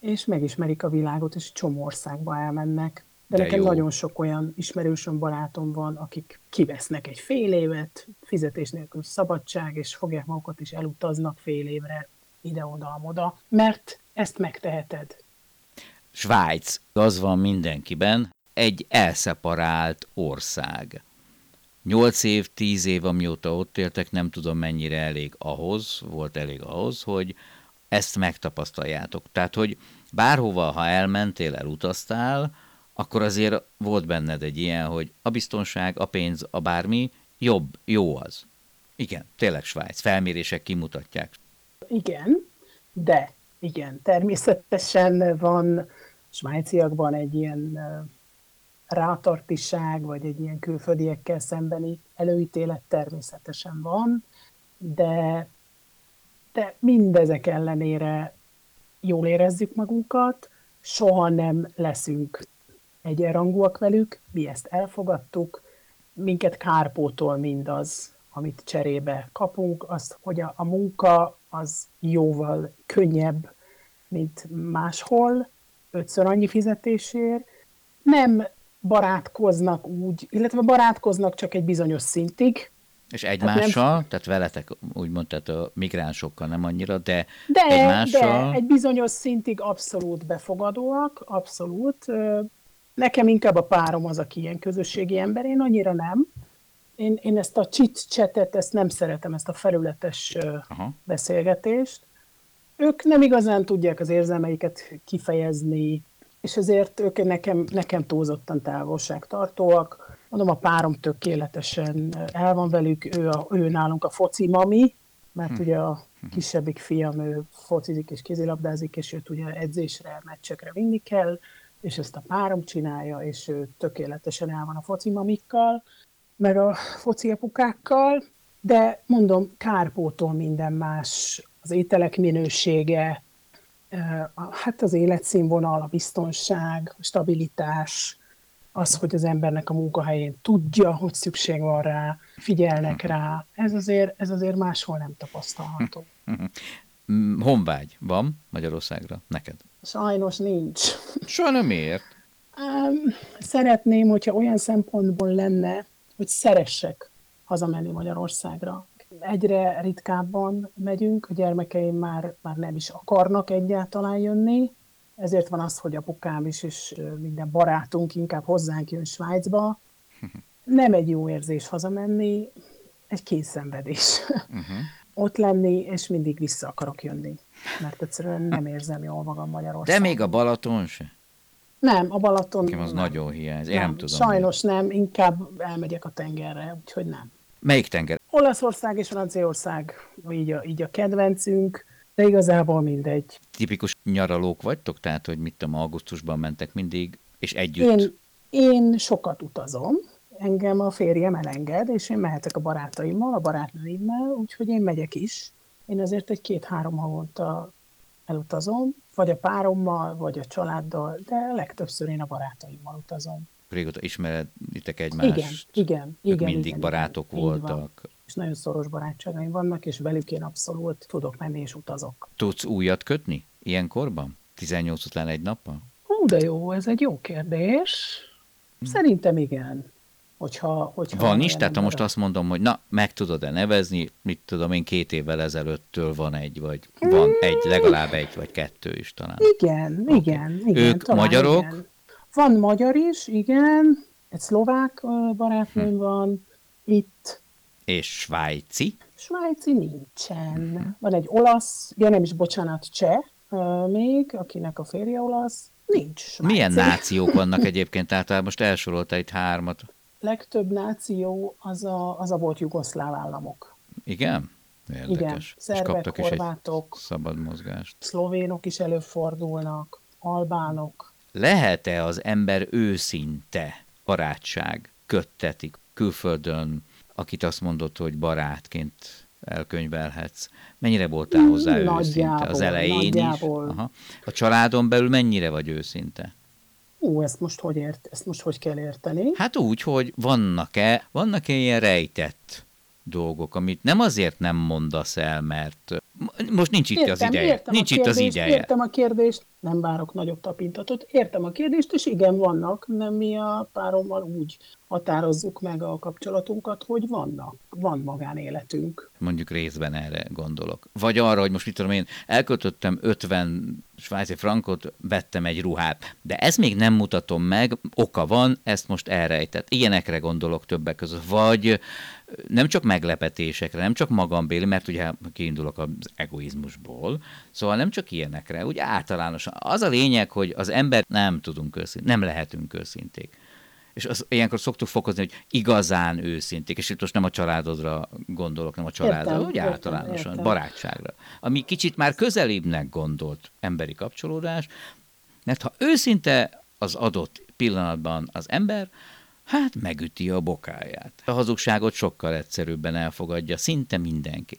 és megismerik a világot, és csomó országba elmennek. De, De nekem jó. nagyon sok olyan ismerősöm, barátom van, akik kivesznek egy fél évet, fizetés nélkül szabadság, és fogják magukat, és elutaznak fél évre ide-oda-oda, mert ezt megteheted. Svájc, az van mindenkiben, egy elszeparált ország. Nyolc év, tíz év, amióta ott éltek, nem tudom mennyire elég ahhoz, volt elég ahhoz, hogy ezt megtapasztaljátok. Tehát, hogy bárhova, ha elmentél, elutaztál, akkor azért volt benned egy ilyen, hogy a biztonság, a pénz, a bármi jobb, jó az. Igen, tényleg Svájc. Felmérések kimutatják. Igen, de igen, természetesen van svájciakban egy ilyen rátartiság, vagy egy ilyen külföldiekkel szembeni előítélet természetesen van, de, de mindezek ellenére jól érezzük magunkat, soha nem leszünk egyenrangúak velük, mi ezt elfogadtuk, minket kárpótol mindaz, amit cserébe kapunk, azt, hogy a, a munka az jóval könnyebb, mint máshol, ötször annyi fizetésért, nem barátkoznak úgy, illetve barátkoznak csak egy bizonyos szintig. És egymással, tehát, nem... tehát veletek úgymond, tehát a migránsokkal nem annyira, de, de egymással... De egy bizonyos szintig abszolút befogadóak, abszolút. Nekem inkább a párom az, aki ilyen közösségi ember, én annyira nem. Én, én ezt a chit-chatet, ezt nem szeretem, ezt a felületes Aha. beszélgetést. Ők nem igazán tudják az érzelmeiket kifejezni, és ezért ők nekem, nekem túlzottan távolságtartóak. Mondom, a párom tökéletesen el van velük, ő, a, ő nálunk a foci mami, mert hm. ugye a kisebbik fiam, ő focizik és kézilabdázik, és őt ugye edzésre, meccsekre vinni kell, és ezt a párom csinálja, és ő tökéletesen el van a foci mamikkal, meg a foci apukákkal, de mondom, kárpótol minden más, az ételek minősége, hát az életszínvonal, a biztonság, a stabilitás, az, hogy az embernek a munkahelyén tudja, hogy szükség van rá, figyelnek rá, ez azért, ez azért máshol nem tapasztalható. Mm, honvágy van Magyarországra neked? Sajnos nincs. Sajnos miért? Szeretném, hogyha olyan szempontból lenne, hogy szeressek hazamenni Magyarországra egyre ritkábban megyünk, a gyermekeim már, már nem is akarnak egyáltalán jönni, ezért van az, hogy apukám is, és minden barátunk inkább hozzánk jön Svájcba. Nem egy jó érzés hazamenni, egy kényszenvedés. Uh-huh. Ott lenni, és mindig vissza akarok jönni. Mert egyszerűen nem érzem jól magam Magyarországon. De még a Balaton se? Nem, a Balaton Nekem az nem. nagyon hiányzik. Én nem, nem tudom. Sajnos mi. nem, inkább elmegyek a tengerre, úgyhogy nem. Melyik tenger? Olaszország és Franciaország, így a, így a kedvencünk, de igazából mindegy. Tipikus nyaralók vagytok? Tehát, hogy mit tudom, augusztusban mentek mindig, és együtt? Én, én sokat utazom, engem a férjem elenged, és én mehetek a barátaimmal, a barátnőimmel, úgyhogy én megyek is. Én azért egy két-három havonta elutazom, vagy a párommal, vagy a családdal, de legtöbbször én a barátaimmal utazom régóta ismeritek egymást. Igen, igen. igen mindig igen, barátok igen, voltak. És nagyon szoros barátságaim vannak, és velük én abszolút tudok menni és utazok. Tudsz újat kötni ilyen korban? 18 után egy nappal? Hú, de jó, ez egy jó kérdés. Szerintem igen. Hogyha, hogyha van is, tehát ha most azt mondom, hogy na, meg tudod-e nevezni, mit tudom én, két évvel ezelőttől van egy, vagy van egy, legalább egy, vagy kettő is talán. Igen, okay. igen, igen. Ők talán magyarok, igen. Van magyar is, igen, egy szlovák barátnőm hm. van itt. És svájci? Svájci nincsen. Hm. Van egy olasz, ja nem is, bocsánat, cseh még, akinek a férje olasz. Nincs svájci. Milyen nációk vannak egyébként? Tehát most elsorolta itt hármat. Legtöbb náció az a, az a volt jugoszláv államok. Igen? Érdekes. Igen, szerbek, És kaptak horvátok, is egy szabad mozgást. Szlovénok is előfordulnak, albánok, lehet-e az ember őszinte barátság köttetik külföldön, akit azt mondott, hogy barátként elkönyvelhetsz. Mennyire voltál hozzá nagyjából, őszinte? Az elején nagyjából. is? Aha. A családon belül mennyire vagy őszinte? Ú, ezt most hogy ért, ezt most hogy kell érteni? Hát úgy, hogy vannak-e, vannak-e ilyen rejtett dolgok, amit nem azért nem mondasz el, mert most nincs itt értem, az ideje. Értem nincs kérdést, itt az ideje. Értem a kérdést, nem várok nagyobb tapintatot. Értem a kérdést, és igen, vannak, nem mi a párommal úgy határozzuk meg a kapcsolatunkat, hogy vannak. Van magánéletünk. Mondjuk részben erre gondolok. Vagy arra, hogy most mit tudom én, elköltöttem 50 svájci frankot, vettem egy ruhát. De ez még nem mutatom meg, oka van, ezt most elrejtett. Ilyenekre gondolok többek között. Vagy nem csak meglepetésekre, nem csak magambéli, mert ugye kiindulok az egoizmusból, szóval nem csak ilyenekre, úgy általánosan. Az a lényeg, hogy az ember nem tudunk őszintén, nem lehetünk őszinték. És az, ilyenkor szoktuk fokozni, hogy igazán őszinték, és itt most nem a családodra gondolok, nem a családra, értem, úgy értem, általánosan, értem. barátságra. Ami kicsit már közelébbnek gondolt emberi kapcsolódás, mert ha őszinte az adott pillanatban az ember, hát megüti a bokáját. A hazugságot sokkal egyszerűbben elfogadja szinte mindenki.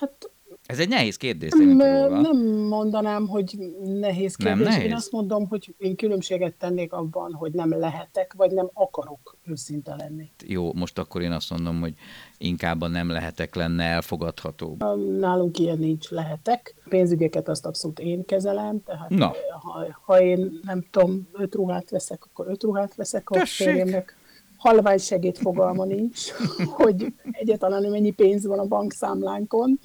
Hát ez egy nehéz kérdés. Nem, nem mondanám, hogy nehéz kérdés. Nem nehéz? Én azt mondom, hogy én különbséget tennék abban, hogy nem lehetek, vagy nem akarok őszinte lenni. Jó, most akkor én azt mondom, hogy inkább a nem lehetek lenne elfogadható. Nálunk ilyen nincs, lehetek. Pénzügyeket azt abszolút én kezelem, tehát Na. Ha, ha én nem tudom, öt ruhát veszek, akkor öt ruhát veszek a férjemnek halvány segít fogalma nincs, hogy egyáltalán mennyi pénz van a bankszámlánkon.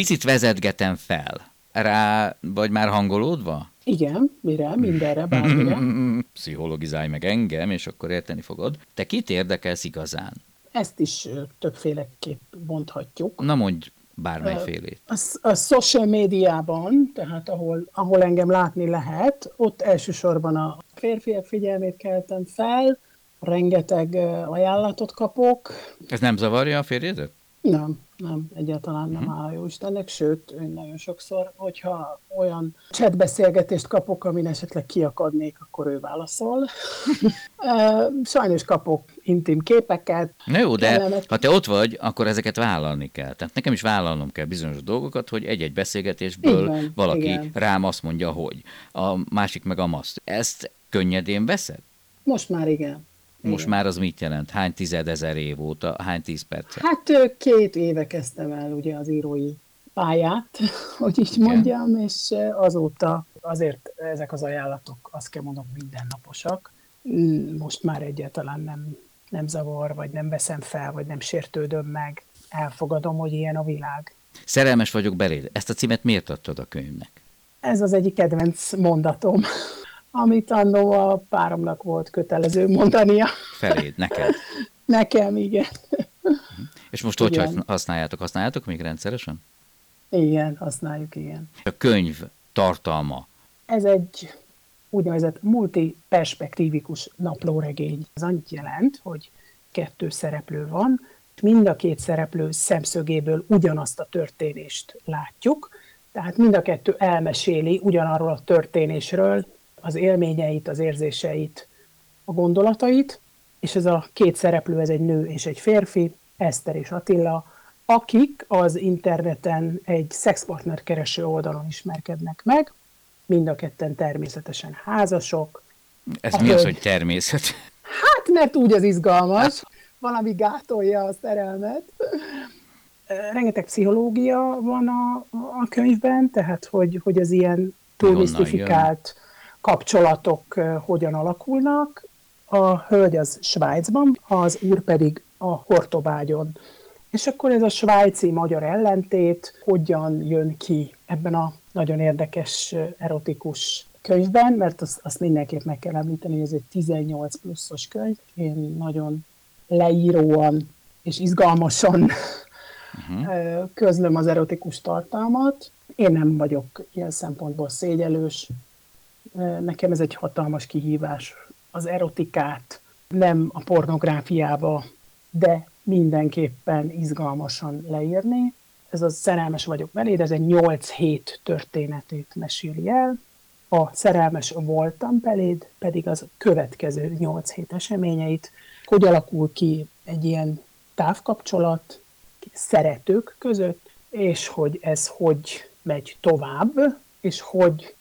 Picit vezetgetem fel. Rá vagy már hangolódva? Igen, mire, mindenre, bármire. Pszichologizálj meg engem, és akkor érteni fogod. Te kit érdekelsz igazán? Ezt is többféleképp mondhatjuk. Na mondj bármelyfélét. A, a, a social médiában, tehát ahol, ahol engem látni lehet, ott elsősorban a férfiak figyelmét keltem fel, rengeteg ajánlatot kapok. Ez nem zavarja a férjedet? Nem, nem, egyáltalán nem mhm. áll jó Istennek, sőt, én nagyon sokszor, hogyha olyan chatbeszélgetést kapok, amin esetleg kiakadnék, akkor ő válaszol. Sajnos kapok intim képeket. Na jó, de kellemet. ha te ott vagy, akkor ezeket vállalni kell. Tehát nekem is vállalnom kell bizonyos dolgokat, hogy egy-egy beszélgetésből igen, valaki igen. rám azt mondja, hogy. A másik meg a maszt. Ezt könnyedén veszed? Most már igen. Most Igen. már az mit jelent? Hány tizedezer év óta? Hány tíz perc? Hát két éve kezdtem el ugye az írói pályát, hogy így mondjam, Igen. és azóta azért ezek az ajánlatok, azt kell mondom, mindennaposak. Most már egyáltalán nem, nem zavar, vagy nem veszem fel, vagy nem sértődöm meg. Elfogadom, hogy ilyen a világ. Szerelmes vagyok beléd. Ezt a címet miért adtad a könyvnek? Ez az egyik kedvenc mondatom amit annó a páromnak volt kötelező mondania. Feléd, neked? Nekem, igen. És most igen. hogy használjátok? Használjátok még rendszeresen? Igen, használjuk, igen. A könyv tartalma? Ez egy úgynevezett multiperspektívikus naplóregény. Ez annyit jelent, hogy kettő szereplő van, mind a két szereplő szemszögéből ugyanazt a történést látjuk, tehát mind a kettő elmeséli ugyanarról a történésről, az élményeit, az érzéseit, a gondolatait, és ez a két szereplő, ez egy nő és egy férfi, Eszter és Attila, akik az interneten egy szexpartner kereső oldalon ismerkednek meg, mind a ketten természetesen házasok. Ez mi hölgy... az, hogy természet? Hát, mert úgy az izgalmas, valami gátolja a szerelmet. Rengeteg pszichológia van a, a könyvben, tehát hogy, hogy az ilyen túlmisztifikált kapcsolatok hogyan alakulnak. A hölgy az Svájcban, az úr pedig a Hortobágyon. És akkor ez a svájci-magyar ellentét hogyan jön ki ebben a nagyon érdekes, erotikus könyvben, mert azt, azt mindenképp meg kell említeni, hogy ez egy 18 pluszos könyv. Én nagyon leíróan és izgalmasan uh-huh. közlöm az erotikus tartalmat. Én nem vagyok ilyen szempontból szégyelős, Nekem ez egy hatalmas kihívás. Az erotikát nem a pornográfiába, de mindenképpen izgalmasan leírni. Ez a szerelmes vagyok beléd, ez egy 8 hét történetét meséli el. A szerelmes voltam beléd pedig az következő 8 hét eseményeit. Hogy alakul ki egy ilyen távkapcsolat, szeretők között, és hogy ez hogy megy tovább, és hogy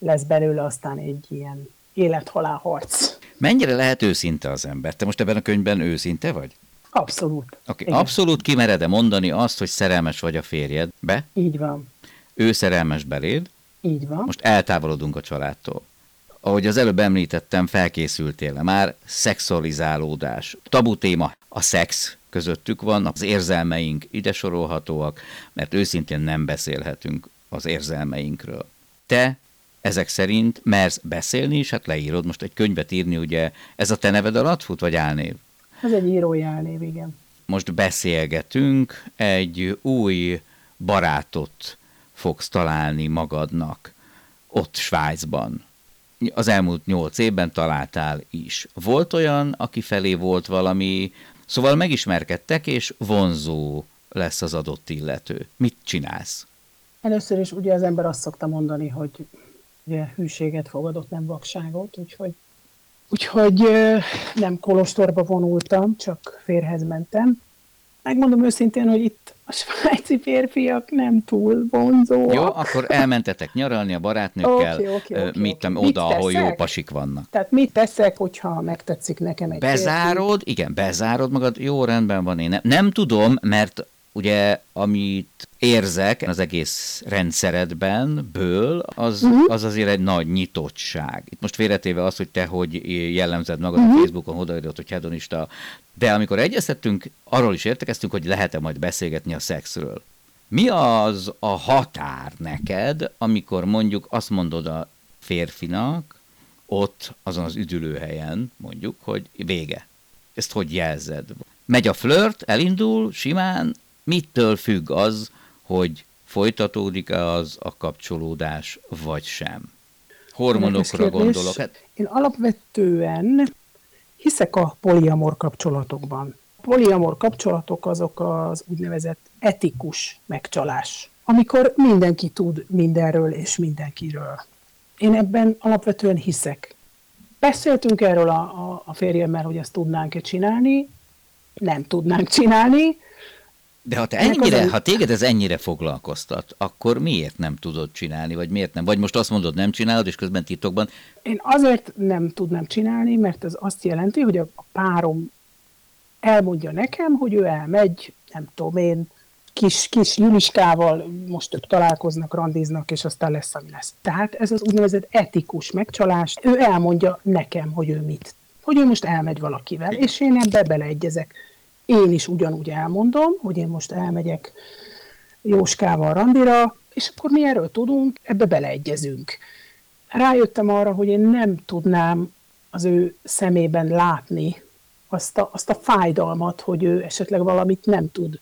lesz belőle aztán egy ilyen élethalál harc. Mennyire lehet őszinte az ember? Te most ebben a könyvben őszinte vagy? Abszolút. Okay. Abszolút kimered-e mondani azt, hogy szerelmes vagy a férjedbe? Így van. Ő szerelmes beléd? Így van. Most eltávolodunk a családtól. Ahogy az előbb említettem, felkészültél-e már szexualizálódás. Tabu téma a szex közöttük van, az érzelmeink ide sorolhatóak, mert őszintén nem beszélhetünk az érzelmeinkről. Te ezek szerint mersz beszélni, és hát leírod most egy könyvet írni, ugye ez a te neved alatt fut, vagy álnév? Ez egy írói álnév, igen. Most beszélgetünk, egy új barátot fogsz találni magadnak ott Svájcban. Az elmúlt nyolc évben találtál is. Volt olyan, aki felé volt valami, szóval megismerkedtek, és vonzó lesz az adott illető. Mit csinálsz? Először is ugye az ember azt szokta mondani, hogy ugye hűséget fogadott, nem vakságot, úgyhogy, úgyhogy nem kolostorba vonultam, csak férhez mentem. Megmondom őszintén, hogy itt a svájci férfiak nem túl vonzóak. Jó, akkor elmentetek nyaralni a barátnőkkel, okay, okay, okay, mit okay. oda, mit ahol jó pasik vannak. Tehát mit teszek, hogyha megtetszik nekem egy Bezárod, férfi? igen, bezárod magad, jó, rendben van, én nem, nem tudom, mert ugye, amit érzek az egész rendszeredben, ből, az, uh-huh. az azért egy nagy nyitottság. Itt most félretéve az, hogy te hogy jellemzed magad uh-huh. a mhm. Facebookon, odaírod, hogy hedonista, de amikor egyeztettünk, arról is értekeztünk, hogy lehet-e majd beszélgetni a szexről. Mi az a határ neked, amikor mondjuk azt mondod a férfinak, ott, azon az üdülőhelyen, mondjuk, hogy vége. Ezt hogy jelzed? Megy a flört, elindul, simán, mitől függ az, hogy folytatódik-e az a kapcsolódás, vagy sem? Hormonokra gondolok. Hát... Én alapvetően hiszek a poliamor kapcsolatokban. A poliamor kapcsolatok azok az úgynevezett etikus megcsalás, amikor mindenki tud mindenről és mindenkiről. Én ebben alapvetően hiszek. Beszéltünk erről a, a, a férjemmel, hogy ezt tudnánk-e csinálni, nem tudnánk csinálni, de ha, te ennyire, ha téged ez ennyire foglalkoztat, akkor miért nem tudod csinálni, vagy miért nem? Vagy most azt mondod, nem csinálod, és közben titokban... Én azért nem tudnám csinálni, mert ez azt jelenti, hogy a párom elmondja nekem, hogy ő elmegy, nem tudom én, kis, kis Juliskával, most ők találkoznak, randiznak, és aztán lesz, ami lesz. Tehát ez az úgynevezett etikus megcsalás. Ő elmondja nekem, hogy ő mit. Hogy ő most elmegy valakivel, és én ebbe beleegyezek én is ugyanúgy elmondom, hogy én most elmegyek Jóskával randira, és akkor mi erről tudunk, ebbe beleegyezünk. Rájöttem arra, hogy én nem tudnám az ő szemében látni azt a, azt a fájdalmat, hogy ő esetleg valamit nem tud,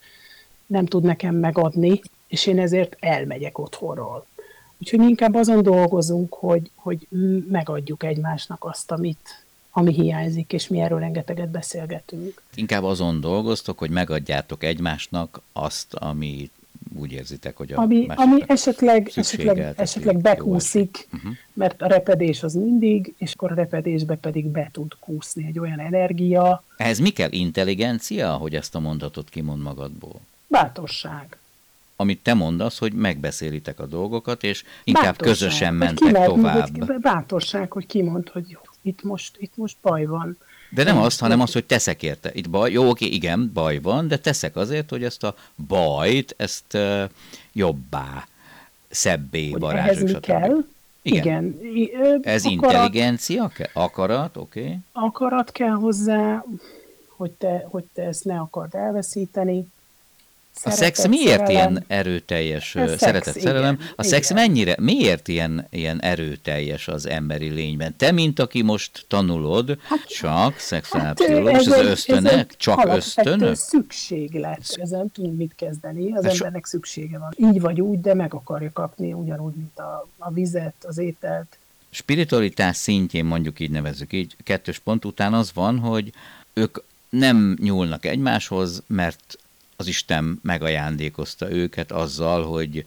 nem tud nekem megadni, és én ezért elmegyek otthonról. Úgyhogy inkább azon dolgozunk, hogy, hogy megadjuk egymásnak azt, amit, ami hiányzik, és mi erről rengeteget beszélgetünk. Inkább azon dolgoztok, hogy megadjátok egymásnak azt, ami úgy érzitek, hogy a ami, ami esetleg, esetleg, esetleg bekúszik, uh-huh. mert a repedés az mindig, és akkor a repedésbe pedig be tud kúszni egy olyan energia. Ez mi kell? Intelligencia, hogy ezt a mondatot kimond magadból? Bátorság. Amit te mondasz, hogy megbeszélitek a dolgokat, és inkább bátorság, közösen mentek tovább. Hogy bátorság, hogy kimond, hogy itt most, itt most baj van. De nem azt, hanem azt, hogy teszek érte. Itt baj, jó, oké, igen, baj van, de teszek azért, hogy ezt a bajt, ezt uh, jobbá, szebbé varázsok. kell? Igen. igen. Ez akarat, intelligencia kell? Akarat, oké. Okay. Akarat kell hozzá, hogy te, hogy te ezt ne akard elveszíteni. A szex miért szerelem. ilyen erőteljes a szeretet, szex, szerelem? Igen, a szex igen. mennyire, miért ilyen, ilyen erőteljes az emberi lényben? Te, mint aki most tanulod, hát, csak szexuálpszichológus, hát, az ösztönek, csak ösztönök? szükséglet, ezen tudunk mit kezdeni, az hát embernek so... szüksége van. Így vagy úgy, de meg akarja kapni ugyanúgy, mint a, a vizet, az ételt. Spiritualitás szintjén mondjuk így nevezzük így, kettős pont után az van, hogy ők nem nyúlnak egymáshoz, mert az Isten megajándékozta őket azzal, hogy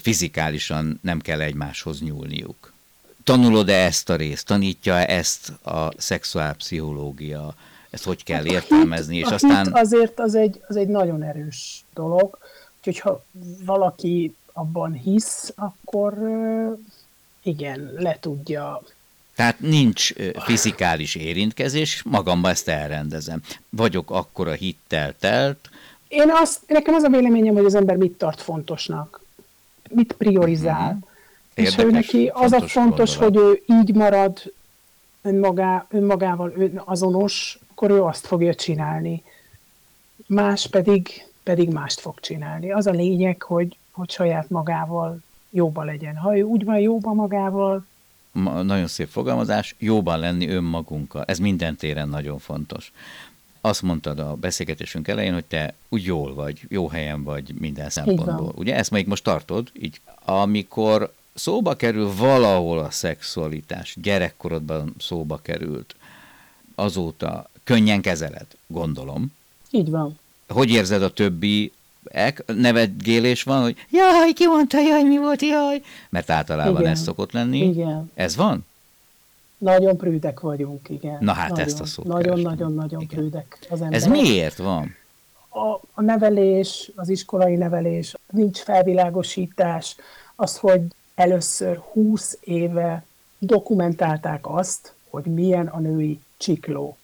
fizikálisan nem kell egymáshoz nyúlniuk. Tanulod-e ezt a részt? Tanítja -e ezt a szexuálpszichológia? ezt hogy kell értelmezni, hit, és aztán... Azért az egy, az egy nagyon erős dolog, úgyhogy ha valaki abban hisz, akkor igen, le tudja tehát nincs fizikális érintkezés, magamba ezt elrendezem. Vagyok akkor a hittel telt. Én azt, nekem az a véleményem, hogy az ember mit tart fontosnak, mit priorizál. Uh-huh. És hogy neki az a fontos, gondolat. hogy ő így marad önmagá, önmagával ön azonos, akkor ő azt fogja csinálni. Más pedig, pedig mást fog csinálni. Az a lényeg, hogy, hogy saját magával jóba legyen. Ha ő úgy van jóba magával, nagyon szép fogalmazás, jóban lenni önmagunkkal. Ez minden téren nagyon fontos. Azt mondtad a beszélgetésünk elején, hogy te úgy jól vagy, jó helyen vagy minden szempontból. Ugye ezt még most tartod, így amikor szóba kerül valahol a szexualitás, gyerekkorodban szóba került, azóta könnyen kezeled, gondolom. Így van. Hogy érzed a többi nevetgélés van, hogy jaj, ki mondta, jaj, mi volt, jaj, mert általában igen. ez szokott lenni. Igen. Ez van? Nagyon prűdek vagyunk, igen. Na hát nagyon, ezt a szót Nagyon-nagyon-nagyon prűdek az emberek. Ez miért van? A, a nevelés, az iskolai nevelés, nincs felvilágosítás, az, hogy először 20 éve dokumentálták azt, hogy milyen a női csikló.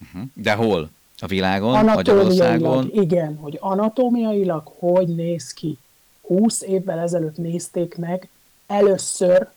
Uh-huh. De hol? A világon, Magyarországon? Igen, hogy anatómiailag hogy néz ki. 20 évvel ezelőtt nézték meg először.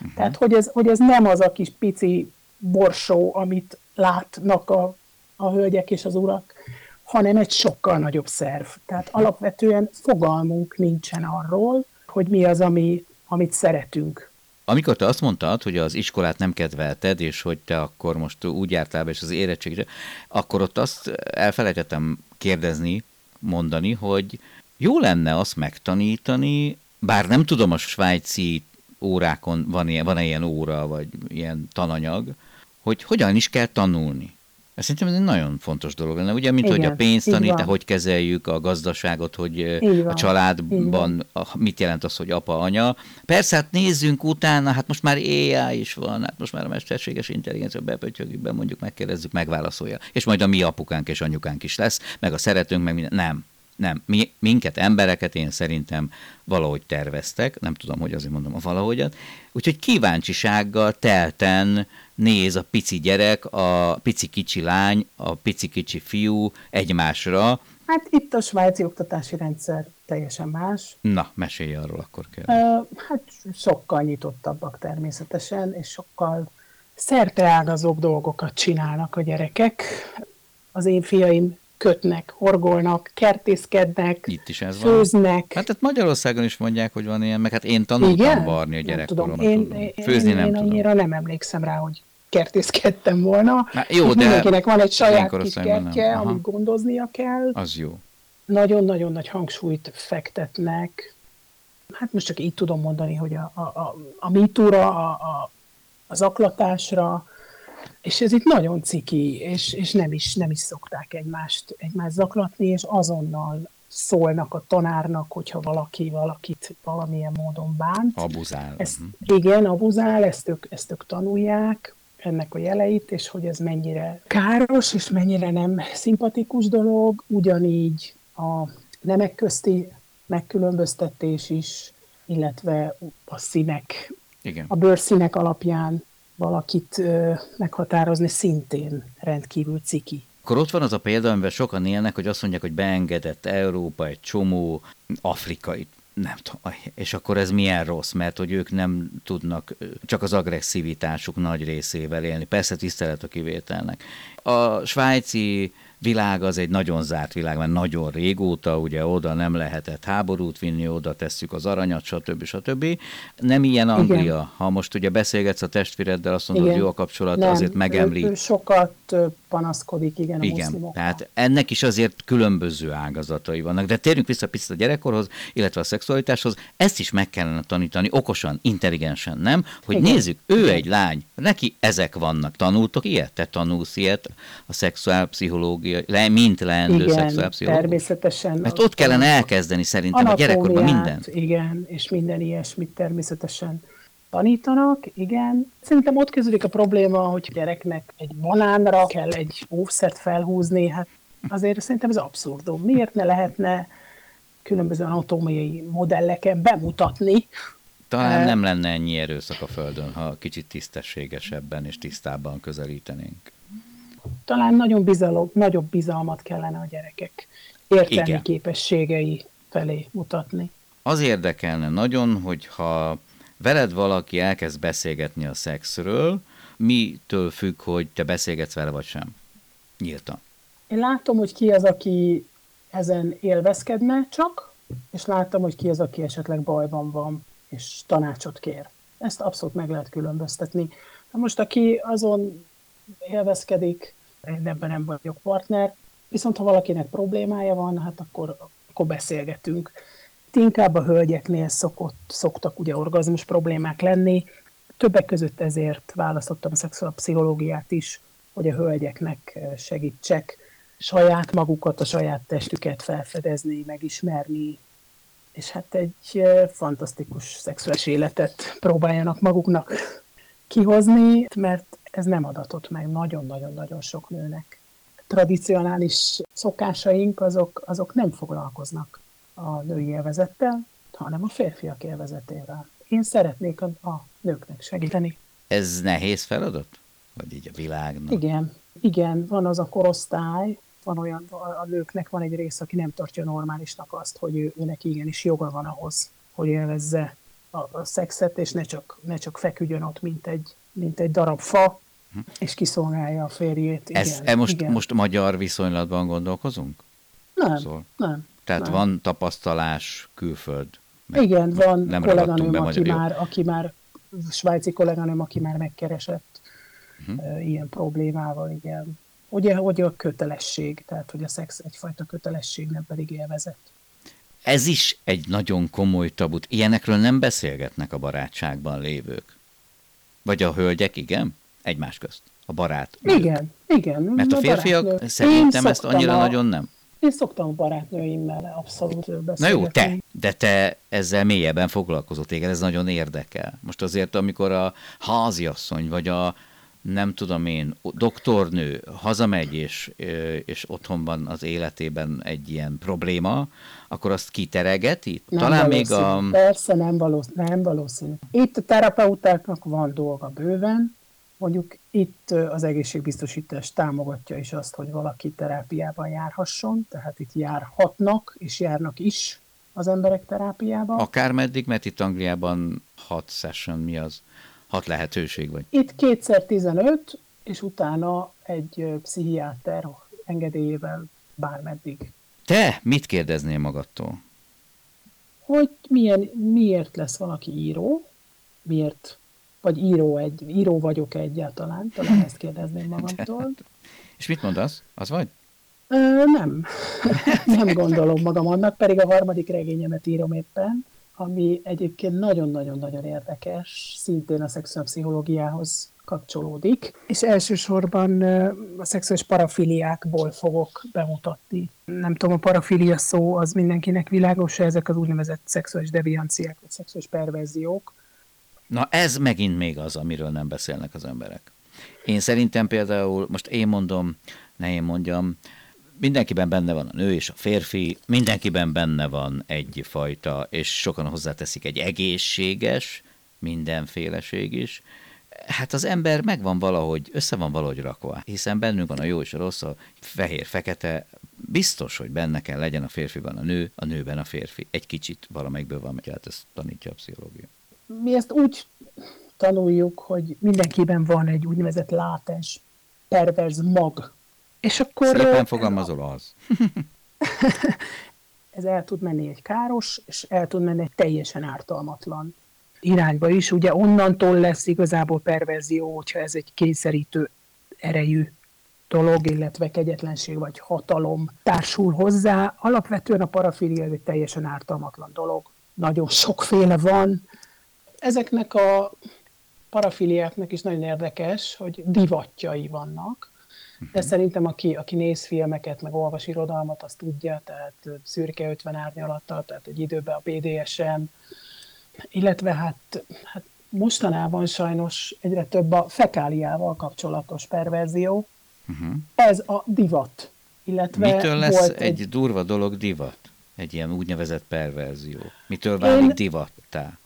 Uh-huh. Tehát, hogy ez, hogy ez nem az a kis pici borsó, amit látnak a, a hölgyek és az urak, hanem egy sokkal nagyobb szerv. Tehát alapvetően fogalmunk nincsen arról, hogy mi az, ami, amit szeretünk. Amikor te azt mondtad, hogy az iskolát nem kedvelted, és hogy te akkor most úgy jártál be, és az érettségre, akkor ott azt elfelejtettem kérdezni, mondani, hogy jó lenne azt megtanítani, bár nem tudom a svájci órákon van ilyen, van-e ilyen óra, vagy ilyen tananyag, hogy hogyan is kell tanulni. Ez szerintem ez egy nagyon fontos dolog lenne, ugye, mint Igen, hogy a pénzt tanít, hogy kezeljük a gazdaságot, hogy a családban a, mit jelent az, hogy apa, anya. Persze, hát nézzünk utána, hát most már AI is van, hát most már a mesterséges intelligencia bepötyögjük be, mondjuk megkérdezzük, megválaszolja. És majd a mi apukánk és anyukánk is lesz, meg a szeretőnk, meg minden. Nem. Nem, mi, minket, embereket én szerintem valahogy terveztek, nem tudom, hogy azért mondom a valahogyat, úgyhogy kíváncsisággal telten néz a pici gyerek, a pici kicsi lány, a pici kicsi fiú egymásra. Hát itt a svájci oktatási rendszer teljesen más. Na, mesélj arról akkor kell. Hát sokkal nyitottabbak természetesen, és sokkal szerteágazóbb dolgokat csinálnak a gyerekek. Az én fiaim kötnek, horgolnak, kertészkednek, Itt is ez főznek. Van. Hát hát Magyarországon is mondják, hogy van ilyen, meg hát én tanultam Igen? varni a gyerekkoromban. Én, én, Főzni én, nem én tudom. annyira nem emlékszem rá, hogy kertészkedtem volna. Na, jó, de mindenkinek van egy saját kis kertje, amit gondoznia kell. Az jó. Nagyon-nagyon nagy hangsúlyt fektetnek. Hát most csak így tudom mondani, hogy a, a, a, a mitúra, a, a, a zaklatásra, és ez itt nagyon ciki, és, és nem, is, nem is szokták egymást, egymást zaklatni, és azonnal szólnak a tanárnak, hogyha valaki valakit valamilyen módon bánt. Abuzál. Ezt, igen, abuzál, ezt ők, ezt ők tanulják, ennek a jeleit, és hogy ez mennyire káros, és mennyire nem szimpatikus dolog, ugyanígy a nemek közti megkülönböztetés is, illetve a színek, Igen. a bőrszínek alapján valakit ö, meghatározni szintén rendkívül ciki. Akkor ott van az a példa, amivel sokan élnek, hogy azt mondják, hogy beengedett Európa egy csomó afrikait nem tudom, és akkor ez milyen rossz, mert hogy ők nem tudnak csak az agresszivitásuk nagy részével élni. Persze tisztelet a kivételnek. A svájci világ az egy nagyon zárt világ, mert nagyon régóta, ugye oda nem lehetett háborút vinni, oda tesszük az aranyat, stb. stb. Nem ilyen Anglia. Igen. Ha most ugye beszélgetsz a testvéreddel, azt mondod, hogy jó a kapcsolat, nem, azért megemlít. Ő, ő sokat panaszkodik, igen, a Igen, tehát ennek is azért különböző ágazatai vannak. De térjünk vissza picit a gyerekkorhoz, illetve a szexualitáshoz. Ezt is meg kellene tanítani okosan, intelligensen, nem? Hogy igen. nézzük, ő igen. egy lány, neki ezek vannak. Tanultok ilyet? Te tanulsz ilyet a szexuálpszichológia, le, mint leendő igen, szexuálpszichológus? természetesen. Mert ott kellene elkezdeni szerintem a gyerekkorban mindent. Igen, és minden ilyesmit természetesen tanítanak, igen. Szerintem ott kezdődik a probléma, hogy gyereknek egy banánra kell egy óvszert felhúzni, hát azért szerintem ez abszurdum. Miért ne lehetne különböző anatómiai modelleken bemutatni, talán nem lenne ennyi erőszak a Földön, ha kicsit tisztességesebben és tisztábban közelítenénk. Talán nagyon bizalom, nagyobb bizalmat kellene a gyerekek értelmi Igen. képességei felé mutatni. Az érdekelne nagyon, hogyha veled valaki elkezd beszélgetni a szexről, mitől függ, hogy te beszélgetsz vele, vagy sem? Nyíltan. Én látom, hogy ki az, aki ezen élvezkedne csak, és láttam, hogy ki az, aki esetleg bajban van és tanácsot kér. Ezt abszolút meg lehet különböztetni. Na most, aki azon élvezkedik, ebben nem vagyok partner, viszont ha valakinek problémája van, hát akkor, akkor beszélgetünk. Itt inkább a hölgyeknél szokott, szoktak ugye orgazmus problémák lenni, többek között ezért választottam a is, hogy a hölgyeknek segítsek saját magukat, a saját testüket felfedezni, megismerni, és hát egy fantasztikus szexuális életet próbáljanak maguknak kihozni, mert ez nem adatott meg nagyon-nagyon-nagyon sok nőnek. Tradicionális szokásaink azok, azok nem foglalkoznak a női élvezettel, hanem a férfiak élvezetével. Én szeretnék a, a nőknek segíteni. Ez nehéz feladat? Vagy így a világnak? Igen, igen, van az a korosztály, van olyan, a nőknek van egy rész, aki nem tartja normálisnak azt, hogy ő, őnek igenis joga van ahhoz, hogy élvezze a, a szexet, és ne csak, ne csak feküdjön ott, mint egy, mint egy darab fa. És kiszolgálja a férjét. Igen, Ez, e most, igen. most magyar viszonylatban gondolkozunk? Nem, szóval. nem. Tehát nem. van tapasztalás külföld? Meg, igen, van nem kolléganőm, aki már, aki már, svájci kolléganőm, aki már megkeresett uh-huh. ilyen problémával, igen. Ugye, hogy a kötelesség, tehát hogy a szex egyfajta kötelesség, nem pedig élvezet. Ez is egy nagyon komoly tabut. Ilyenekről nem beszélgetnek a barátságban lévők. Vagy a hölgyek, igen? Egymás közt. A barát. Igen, igen. Mert a, férfiak barátnő. szerintem ezt annyira a, nagyon nem. Én szoktam a barátnőimmel abszolút beszélgetni. Na jó, te, de te ezzel mélyebben foglalkozott téged, ez nagyon érdekel. Most azért, amikor a háziasszony, vagy a nem tudom én, doktornő hazamegy, és, és otthon van az életében egy ilyen probléma, akkor azt kiteregeti? Nem Talán még a... Persze, nem valószínű, nem valószínű. Itt a terapeutáknak van dolga bőven, mondjuk itt az egészségbiztosítás támogatja is azt, hogy valaki terápiában járhasson, tehát itt járhatnak, és járnak is az emberek terápiába. Akár meddig, mert itt Angliában hat session mi az? hat lehetőség vagy? Itt kétszer 15, és utána egy pszichiáter engedélyével bármeddig. Te mit kérdeznél magadtól? Hogy milyen, miért lesz valaki író, miért, vagy író, egy, író vagyok -e egyáltalán, talán ezt kérdezném magamtól. De, és mit mondasz? Az vagy? Ö, nem. nem gondolom magam annak, pedig a harmadik regényemet írom éppen ami egyébként nagyon-nagyon-nagyon érdekes, szintén a szexuálpszichológiához kapcsolódik, és elsősorban a szexuális parafiliákból fogok bemutatni. Nem tudom, a parafilia szó az mindenkinek világos, ezek az úgynevezett szexuális devianciák, vagy szexuális perverziók. Na ez megint még az, amiről nem beszélnek az emberek. Én szerintem például, most én mondom, ne én mondjam, mindenkiben benne van a nő és a férfi, mindenkiben benne van egyfajta, és sokan hozzáteszik egy egészséges, mindenféleség is. Hát az ember megvan valahogy, össze van valahogy rakva, hiszen bennünk van a jó és a rossz, a fehér-fekete, biztos, hogy benne kell legyen a férfiban a nő, a nőben a férfi. Egy kicsit valamelyikből van, hát ezt tanítja a pszichológia. Mi ezt úgy tanuljuk, hogy mindenkiben van egy úgynevezett látens, perverz mag, és akkor... Szépen fogalmazol az. ez el tud menni egy káros, és el tud menni egy teljesen ártalmatlan irányba is. Ugye onnantól lesz igazából perverzió, hogyha ez egy kényszerítő erejű dolog, illetve kegyetlenség vagy hatalom társul hozzá. Alapvetően a parafilia egy teljesen ártalmatlan dolog. Nagyon sokféle van. Ezeknek a parafiliáknak is nagyon érdekes, hogy divatjai vannak. De szerintem aki, aki néz filmeket, meg olvas irodalmat, azt tudja, tehát szürke 50 árnyalattal, tehát egy időben a BDSM, illetve hát, hát mostanában sajnos egyre több a fekáliával kapcsolatos perverzió. Uh-huh. Ez a divat. Illetve Mitől lesz volt egy... egy durva dolog divat? Egy ilyen úgynevezett perverzió. Mitől válik Én- divattá?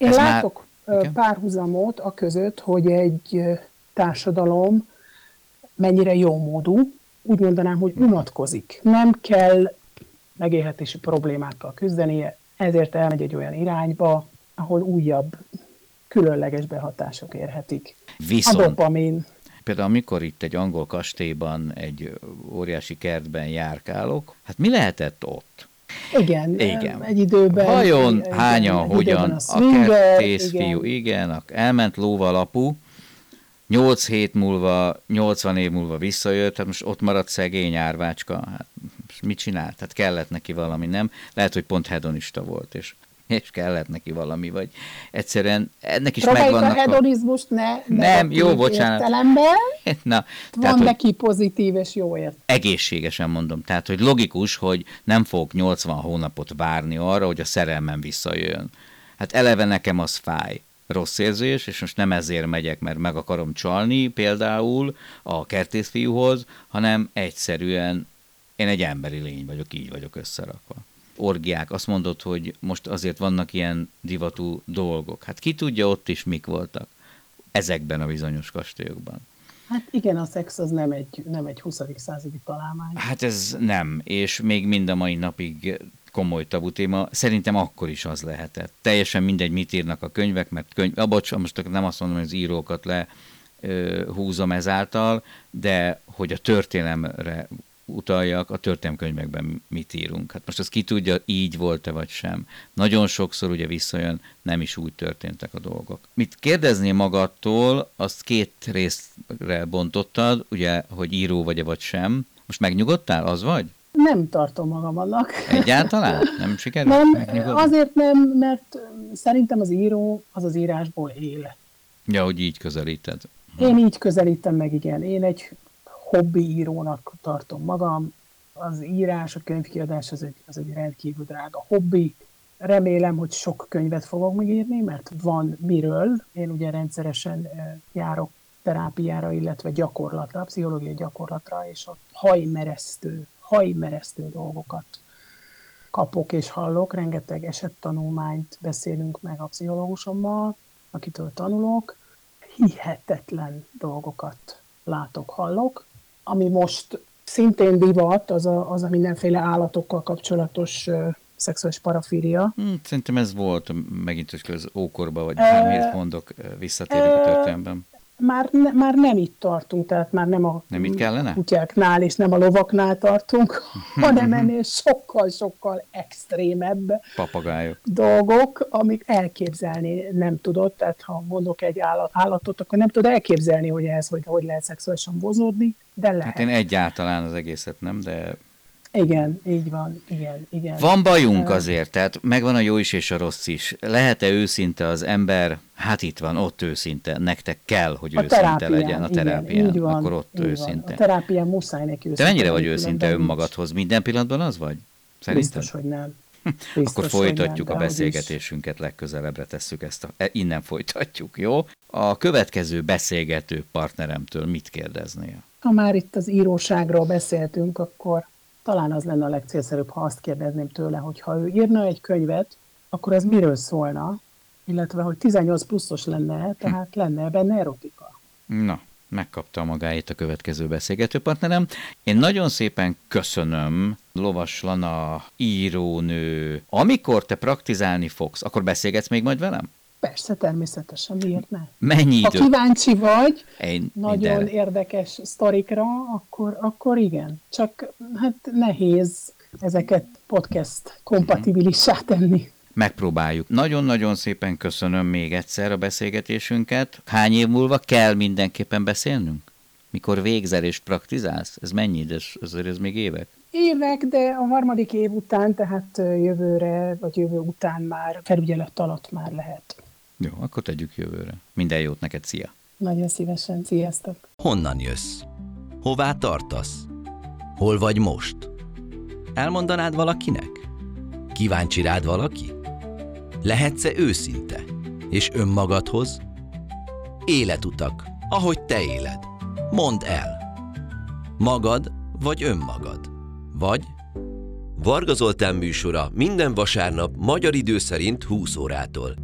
Én Ez látok már... Párhuzamot a között, hogy egy társadalom mennyire jómódú, úgy mondanám, hogy unatkozik. Nem kell megélhetési problémákkal küzdenie, ezért elmegy egy olyan irányba, ahol újabb különleges behatások érhetik. A Viszont dopamin. például amikor itt egy angol kastélyban, egy óriási kertben járkálok, hát mi lehetett ott? Igen, Igen. egy időben. Vajon igen, hányan, egy hogyan, a swinger, kertész igen. fiú, igen, a- elment lóval apu, 8 hét múlva, 80 év múlva visszajött, hát most ott maradt szegény árvácska, hát mit csinált? Hát kellett neki valami, nem? Lehet, hogy pont hedonista volt, és, és kellett neki valami, vagy egyszerűen ennek is Próbáljuk a megvannak hedonizmust ne Nem, jó, bocsánat. értelemben. Na, Van tehát, neki pozitív és jó ért. egészségesen mondom. Tehát, hogy logikus, hogy nem fogok 80 hónapot várni arra, hogy a szerelmem visszajön. Hát eleve nekem az fáj. Rossz érzés, és most nem ezért megyek, mert meg akarom csalni például a kertészfiúhoz, hanem egyszerűen én egy emberi lény vagyok, így vagyok összerakva. Orgiák, azt mondod, hogy most azért vannak ilyen divatú dolgok. Hát ki tudja ott is mik voltak ezekben a bizonyos kastélyokban. Hát igen, a szex az nem egy, nem egy 20. századi találmány. Hát ez nem, és még mind a mai napig komoly tabu téma. Szerintem akkor is az lehetett. Teljesen mindegy, mit írnak a könyvek, mert könyv, ah, bocs, most nem azt mondom, hogy az írókat le ö, húzom ezáltal, de hogy a történelemre utaljak, a történelmkönyvekben mit írunk. Hát most az ki tudja, így volt-e vagy sem. Nagyon sokszor ugye visszajön, nem is úgy történtek a dolgok. Mit kérdezni magadtól, azt két részre bontottad, ugye, hogy író vagy-e vagy sem. Most megnyugodtál, az vagy? Nem tartom magam annak. Egyáltalán? Nem sikerült? Nem, megnyugodni? azért nem, mert szerintem az író az az írásból él. Ja, hogy így közelíted. Én így közelítem meg, igen. Én egy hobbi írónak tartom magam. Az írás, a könyvkiadás az egy, az egy rendkívül drága hobbi. Remélem, hogy sok könyvet fogok megírni, mert van miről. Én ugye rendszeresen eh, járok terápiára, illetve gyakorlatra, pszichológiai gyakorlatra, és a hajmeresztő, hajmeresztő dolgokat kapok és hallok. Rengeteg esettanulmányt beszélünk meg a pszichológusommal, akitől tanulok. Hihetetlen dolgokat látok, hallok. Ami most szintén divat, az a, az a mindenféle állatokkal kapcsolatos ö, szexuális parafília. Hm, szerintem ez volt megint, hogy az ókorba, vagy bármilyet mondok, visszatérünk a történelemben. Már, ne, már nem itt tartunk, tehát már nem a Nem itt kellene? kutyáknál és nem a lovaknál tartunk, hanem ennél sokkal-sokkal extrémebb Papagájok. dolgok, amik elképzelni nem tudod, tehát ha mondok egy állat, állatot, akkor nem tudod elképzelni, hogy ez, hogy, hogy lehet szexuálisan bozódni, de lehet. Hát én egyáltalán az egészet nem, de Igen, így van, igen, igen. Van bajunk azért, tehát megvan a jó is és a rossz is. Lehet-e őszinte az ember? Hát itt van, ott őszinte. Nektek kell, hogy a őszinte terápián, legyen a terápián. Igen, így van, akkor ott így őszinte. Van. A terápián muszáj neki Te őszinte. mennyire vagy őszinte önmagadhoz? Minden pillanatban az vagy? Szerinted? Biztos, hogy nem. Akkor Biztos, hogy folytatjuk nem, a beszélgetésünket, legközelebbre tesszük ezt, a, e, innen folytatjuk, jó? A következő beszélgető partneremtől mit kérdeznél? Ha már itt az íróságról beszéltünk, akkor talán az lenne a legcélszerűbb, ha azt kérdezném tőle, hogy ha ő írna egy könyvet, akkor ez miről szólna, illetve hogy 18 pluszos lenne, tehát lenne benne erotika. Na, megkapta magáét a következő beszélgető partnerem. Én nagyon szépen köszönöm Lovas Lana írónő. Amikor te praktizálni fogsz, akkor beszélgetsz még majd velem? Persze, természetesen, miért ne? Mennyi Ha idő? kíváncsi vagy Én nagyon mindenre. érdekes sztorikra, akkor, akkor igen. Csak hát nehéz ezeket podcast kompatibilissá tenni. Megpróbáljuk. Nagyon-nagyon szépen köszönöm még egyszer a beszélgetésünket. Hány év múlva kell mindenképpen beszélnünk? Mikor végzel és praktizálsz? Ez mennyi? Ez, azért ez még évek? Évek, de a harmadik év után, tehát jövőre, vagy jövő után már felügyelet alatt már lehet. Jó, akkor tegyük jövőre. Minden jót neked, szia! Nagyon szívesen. Sziasztok! Honnan jössz? Hová tartasz? Hol vagy most? Elmondanád valakinek? Kíváncsi rád valaki? Lehetsz-e őszinte? és önmagadhoz? Életutak, ahogy te éled. Mondd el. Magad vagy önmagad? Vagy Varga Zoltán műsora minden vasárnap magyar idő szerint 20 órától.